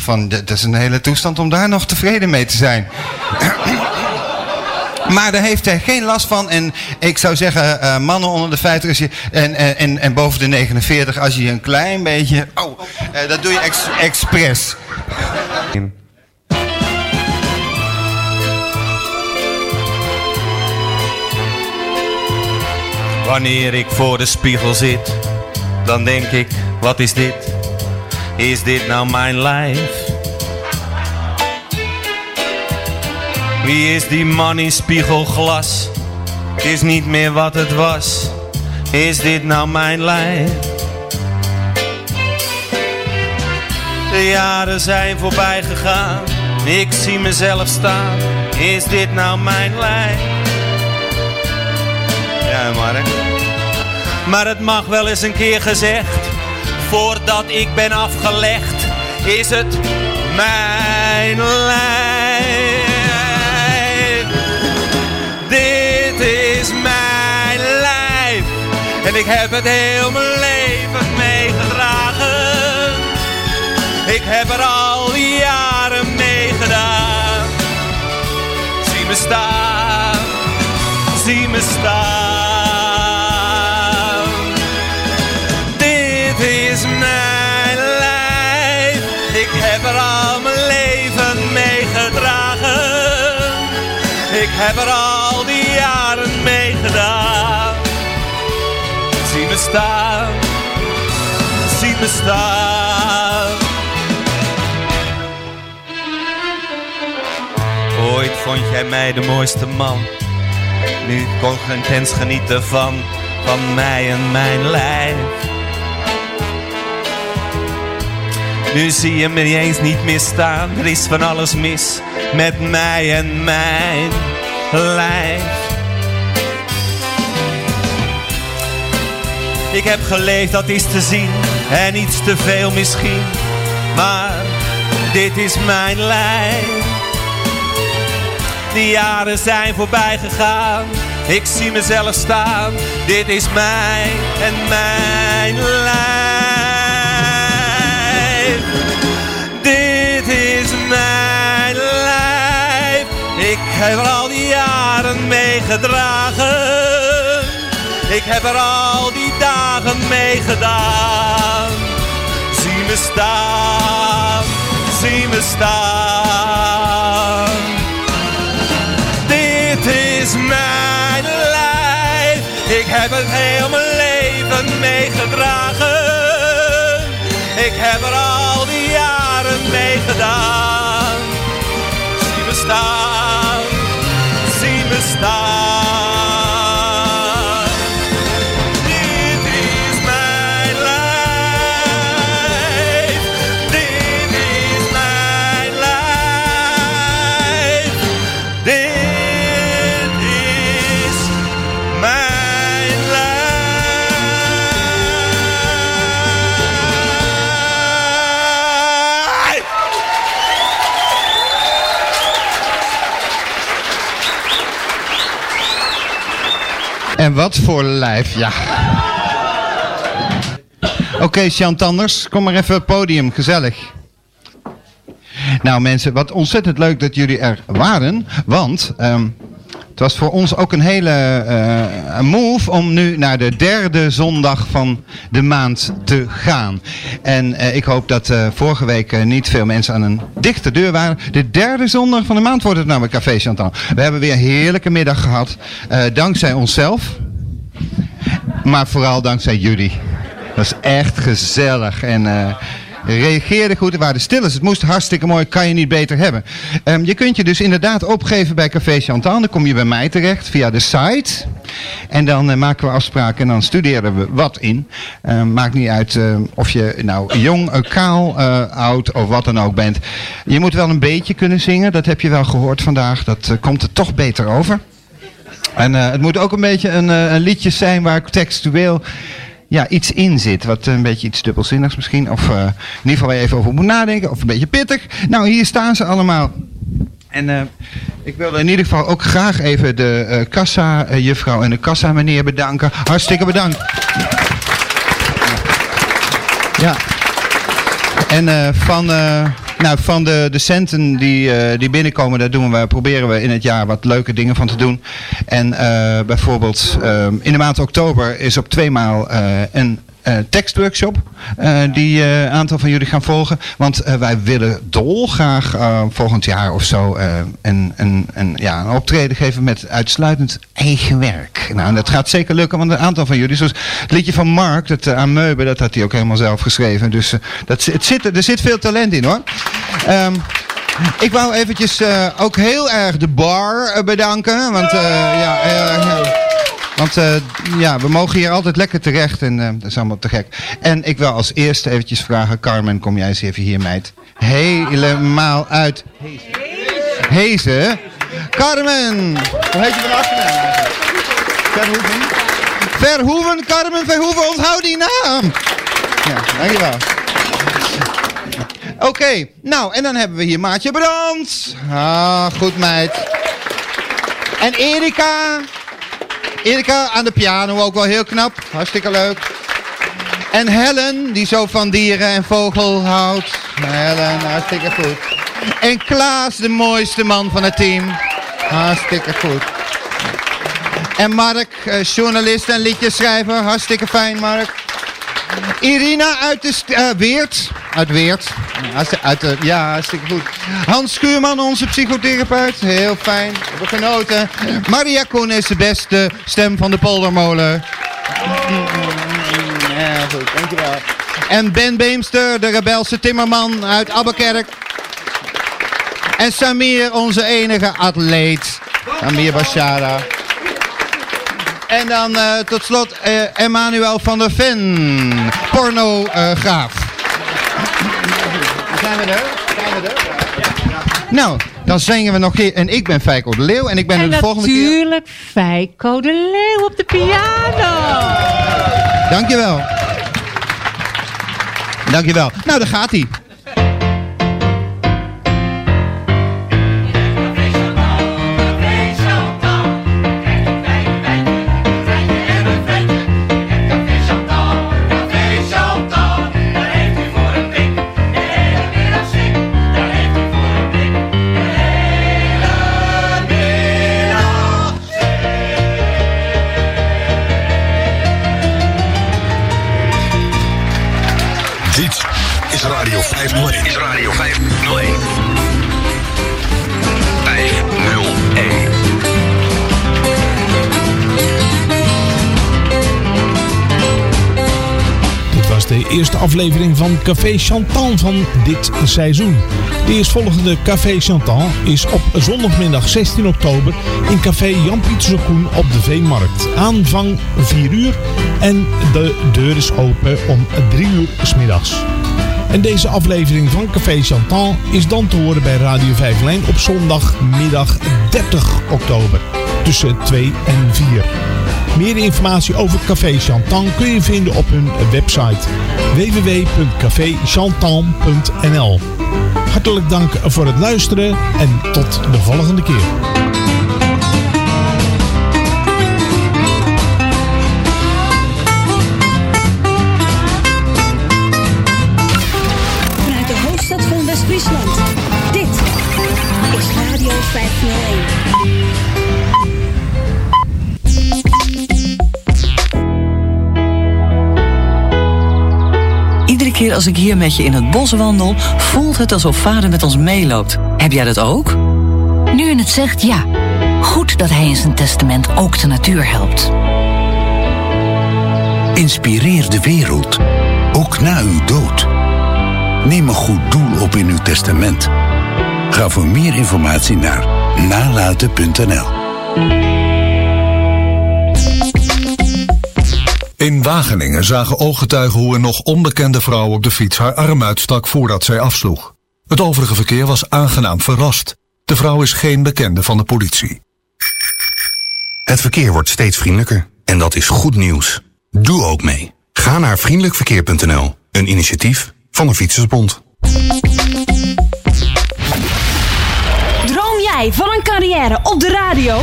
van, dat is een hele toestand om daar nog tevreden mee te zijn. *clears throat* Maar daar heeft hij geen last van. En ik zou zeggen, eh, mannen onder de 50 als je, en, en, en, en boven de 49, als je een klein beetje. Oh, eh, dat doe je ex, expres. Wanneer ik voor de spiegel zit, dan denk ik, wat is dit? Is dit nou mijn lijf? Wie is die man in spiegelglas? Het is niet meer wat het was. Is dit nou mijn lijf? De jaren zijn voorbij gegaan. Ik zie mezelf staan. Is dit nou mijn lijf? Ja, Mark. Maar het mag wel eens een keer gezegd. Voordat ik ben afgelegd, is het mijn lijf. Dit is mijn lijf. En ik heb het heel mijn leven meegedragen. Ik heb er al jaren meegedaan. Zie me staan, zie me staan. Heb er al die jaren meegedaan. Zie me staan, zie me staan. Ooit vond jij mij de mooiste man. Nu kon ik intens genieten van, van mij en mijn lijf. Nu zie je me eens niet meer staan. Er is van alles mis met mij en mijn lijf. Ik heb geleefd, dat is te zien. En iets te veel misschien. Maar dit is mijn lijf. De jaren zijn voorbij gegaan. Ik zie mezelf staan. Dit is mij en mijn lijf. Dit is mijn lijf. Ik heb Ik heb er al die dagen mee gedaan. Zie me staan, zie me staan. Dit is mijn lijf, ik heb het heel mijn leven meegedragen. Ik heb er al die jaren mee gedaan. Zie me staan, zie Wat voor lijf, ja. Oké, Chantanders, kom maar even op het podium, gezellig. Nou mensen, wat ontzettend leuk dat jullie er waren, want ehm, was voor ons ook een hele eh, move om nu naar de derde zondag van de maand te gaan. En eh, ik hoop dat eh, vorige week niet veel mensen aan een dichte deur waren. De derde zondag van de maand wordt het bij Café Chantal. We hebben weer een heerlijke middag gehad, eh, dankzij onszelf. Maar vooral dankzij jullie. Dat is echt gezellig. En reageerde goed. We waren stil als het moest. Hartstikke mooi. Kan je niet beter hebben. Ehm, je kunt je dus inderdaad opgeven bij Café Chantal. Dan kom je bij mij terecht via de site. En dan eh, maken we afspraken en dan studeren we wat in. Ehm, maakt niet uit eh, of je nou jong, eh, kaal, eh, oud of wat dan ook bent. Je moet wel een beetje kunnen zingen. Dat heb je wel gehoord vandaag. Dat komt er toch beter over. En het moet ook een beetje een, een liedje zijn waar textueel ja, iets in zit. Wat een beetje iets dubbelzinnigs misschien. Of eh, in ieder geval waar je even over moet nadenken. Of een beetje pittig. Nou, hier staan ze allemaal. En eh, ik wilde in ieder geval ook graag even de kassa eh, juffrouw en de kassa meneer bedanken. Hartstikke bedankt. Ja. En van, nou, van de, de centen die, eh, die binnenkomen, daar doen we, proberen we in het jaar wat leuke dingen van te doen. En eh, bijvoorbeeld eh, in de maand oktober is op tweemaal eh een eh, tekstworkshop eh, die eh, een aantal van jullie gaan volgen. Want eh, wij willen dolgraag eh, volgend jaar of zo eh, een, een, een, ja, een optreden geven met uitsluitend eigen werk. Nou, en dat gaat zeker lukken, want een aantal van jullie, zoals het liedje van Mark, dat uh, Ameuben, dat had hij ook helemaal zelf geschreven. Dus eh, dat, zit, er zit veel talent in hoor. Ehm, ik wou eventjes eh, ook heel erg de bar eh, bedanken. Want eh, ja, eh, ja. Want eh, ja, we mogen hier altijd lekker terecht en eh, dat is allemaal te gek. En ik wil als eerste eventjes vragen, Carmen, kom jij eens even hier meid. Helemaal uit Hezen. Carmen! Hoe heet je van achternaam? Verhoeven? Verhoeven, Carmen Verhoeven, onthoud die naam! Ja, dankjewel. Oké, nou en dan hebben we hier Maatje Brand. Ah, goed meid. En Erika. Erika aan de piano, ook wel heel knap. Hartstikke leuk. En Helen, die zo van dieren en vogel houdt. Helen, hartstikke goed. En Klaas, de mooiste man van het team. Hartstikke goed. En Mark, eh, journalist en liedjeschrijver. Hartstikke fijn, Mark. Irina uit de eh, Weert. Uit Weert. Uit de, ja, hartstikke goed. Hans Schuurman, onze psychotherapeut. Heel fijn. We genoten. Maria Koen is de beste stem van de poldermolen. Ja, goed. Dankjewel. En Ben Beemster, de rebelse timmerman uit Abbekerk. En Samir, onze enige atleet. Samir Bashara. En dan eh, tot slot eh, Emmanuel van der Ven, pornograaf. Zijn we er? Zijn we er? Nou, dan zingen we nog keer. En ik ben Feiko de Leeuw en ik ben er de volgende keer. Natuurlijk Feiko de Leeuw op de piano. Dankjewel. Dankjewel. Nou, daar gaat hij. Aflevering van Café Chantal van dit seizoen. De eerstvolgende Café Chantal is op zondagmiddag 16 oktober in Café Jan Pieter Koen op de Veenmarkt. Aanvang 4 uur en de deur is open om 3 uur s middags. En deze aflevering van Café Chantal is dan te horen bij Radio 5 Lijn op zondagmiddag 30 oktober tussen 2 en 4. Meer informatie over Café Chantal kun je vinden op hun website www.caféchantal.nl. Hartelijk dank voor het luisteren en tot de volgende keer. Keer als ik hier met je in het bos wandel, voelt het alsof vader met ons meeloopt. Heb jij dat ook? Nu je het zegt, ja. Goed dat hij in zijn testament ook de natuur helpt. Inspireer de wereld, ook na uw dood. Neem een goed doel op in uw testament. Ga voor meer informatie naar nalaten.nl. In Wageningen zagen ooggetuigen hoe een nog onbekende vrouw op de fiets haar arm uitstak voordat zij afsloeg. Het overige verkeer was aangenaam verrast. De vrouw is geen bekende van de politie. Het verkeer wordt steeds vriendelijker en dat is goed nieuws. Doe ook mee. Ga naar vriendelijkverkeer.nl, een initiatief van de Fietsersbond. Droom jij van een carrière op de radio?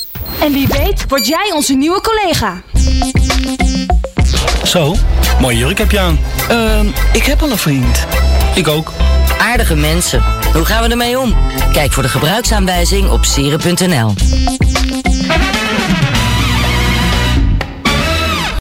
En wie weet word jij onze nieuwe collega. Zo, mooie jurk heb je aan. Ehm, ik heb al een vriend. Ik ook. Aardige mensen. Hoe gaan we ermee om? Kijk voor de gebruiksaanwijzing op sieren.nl.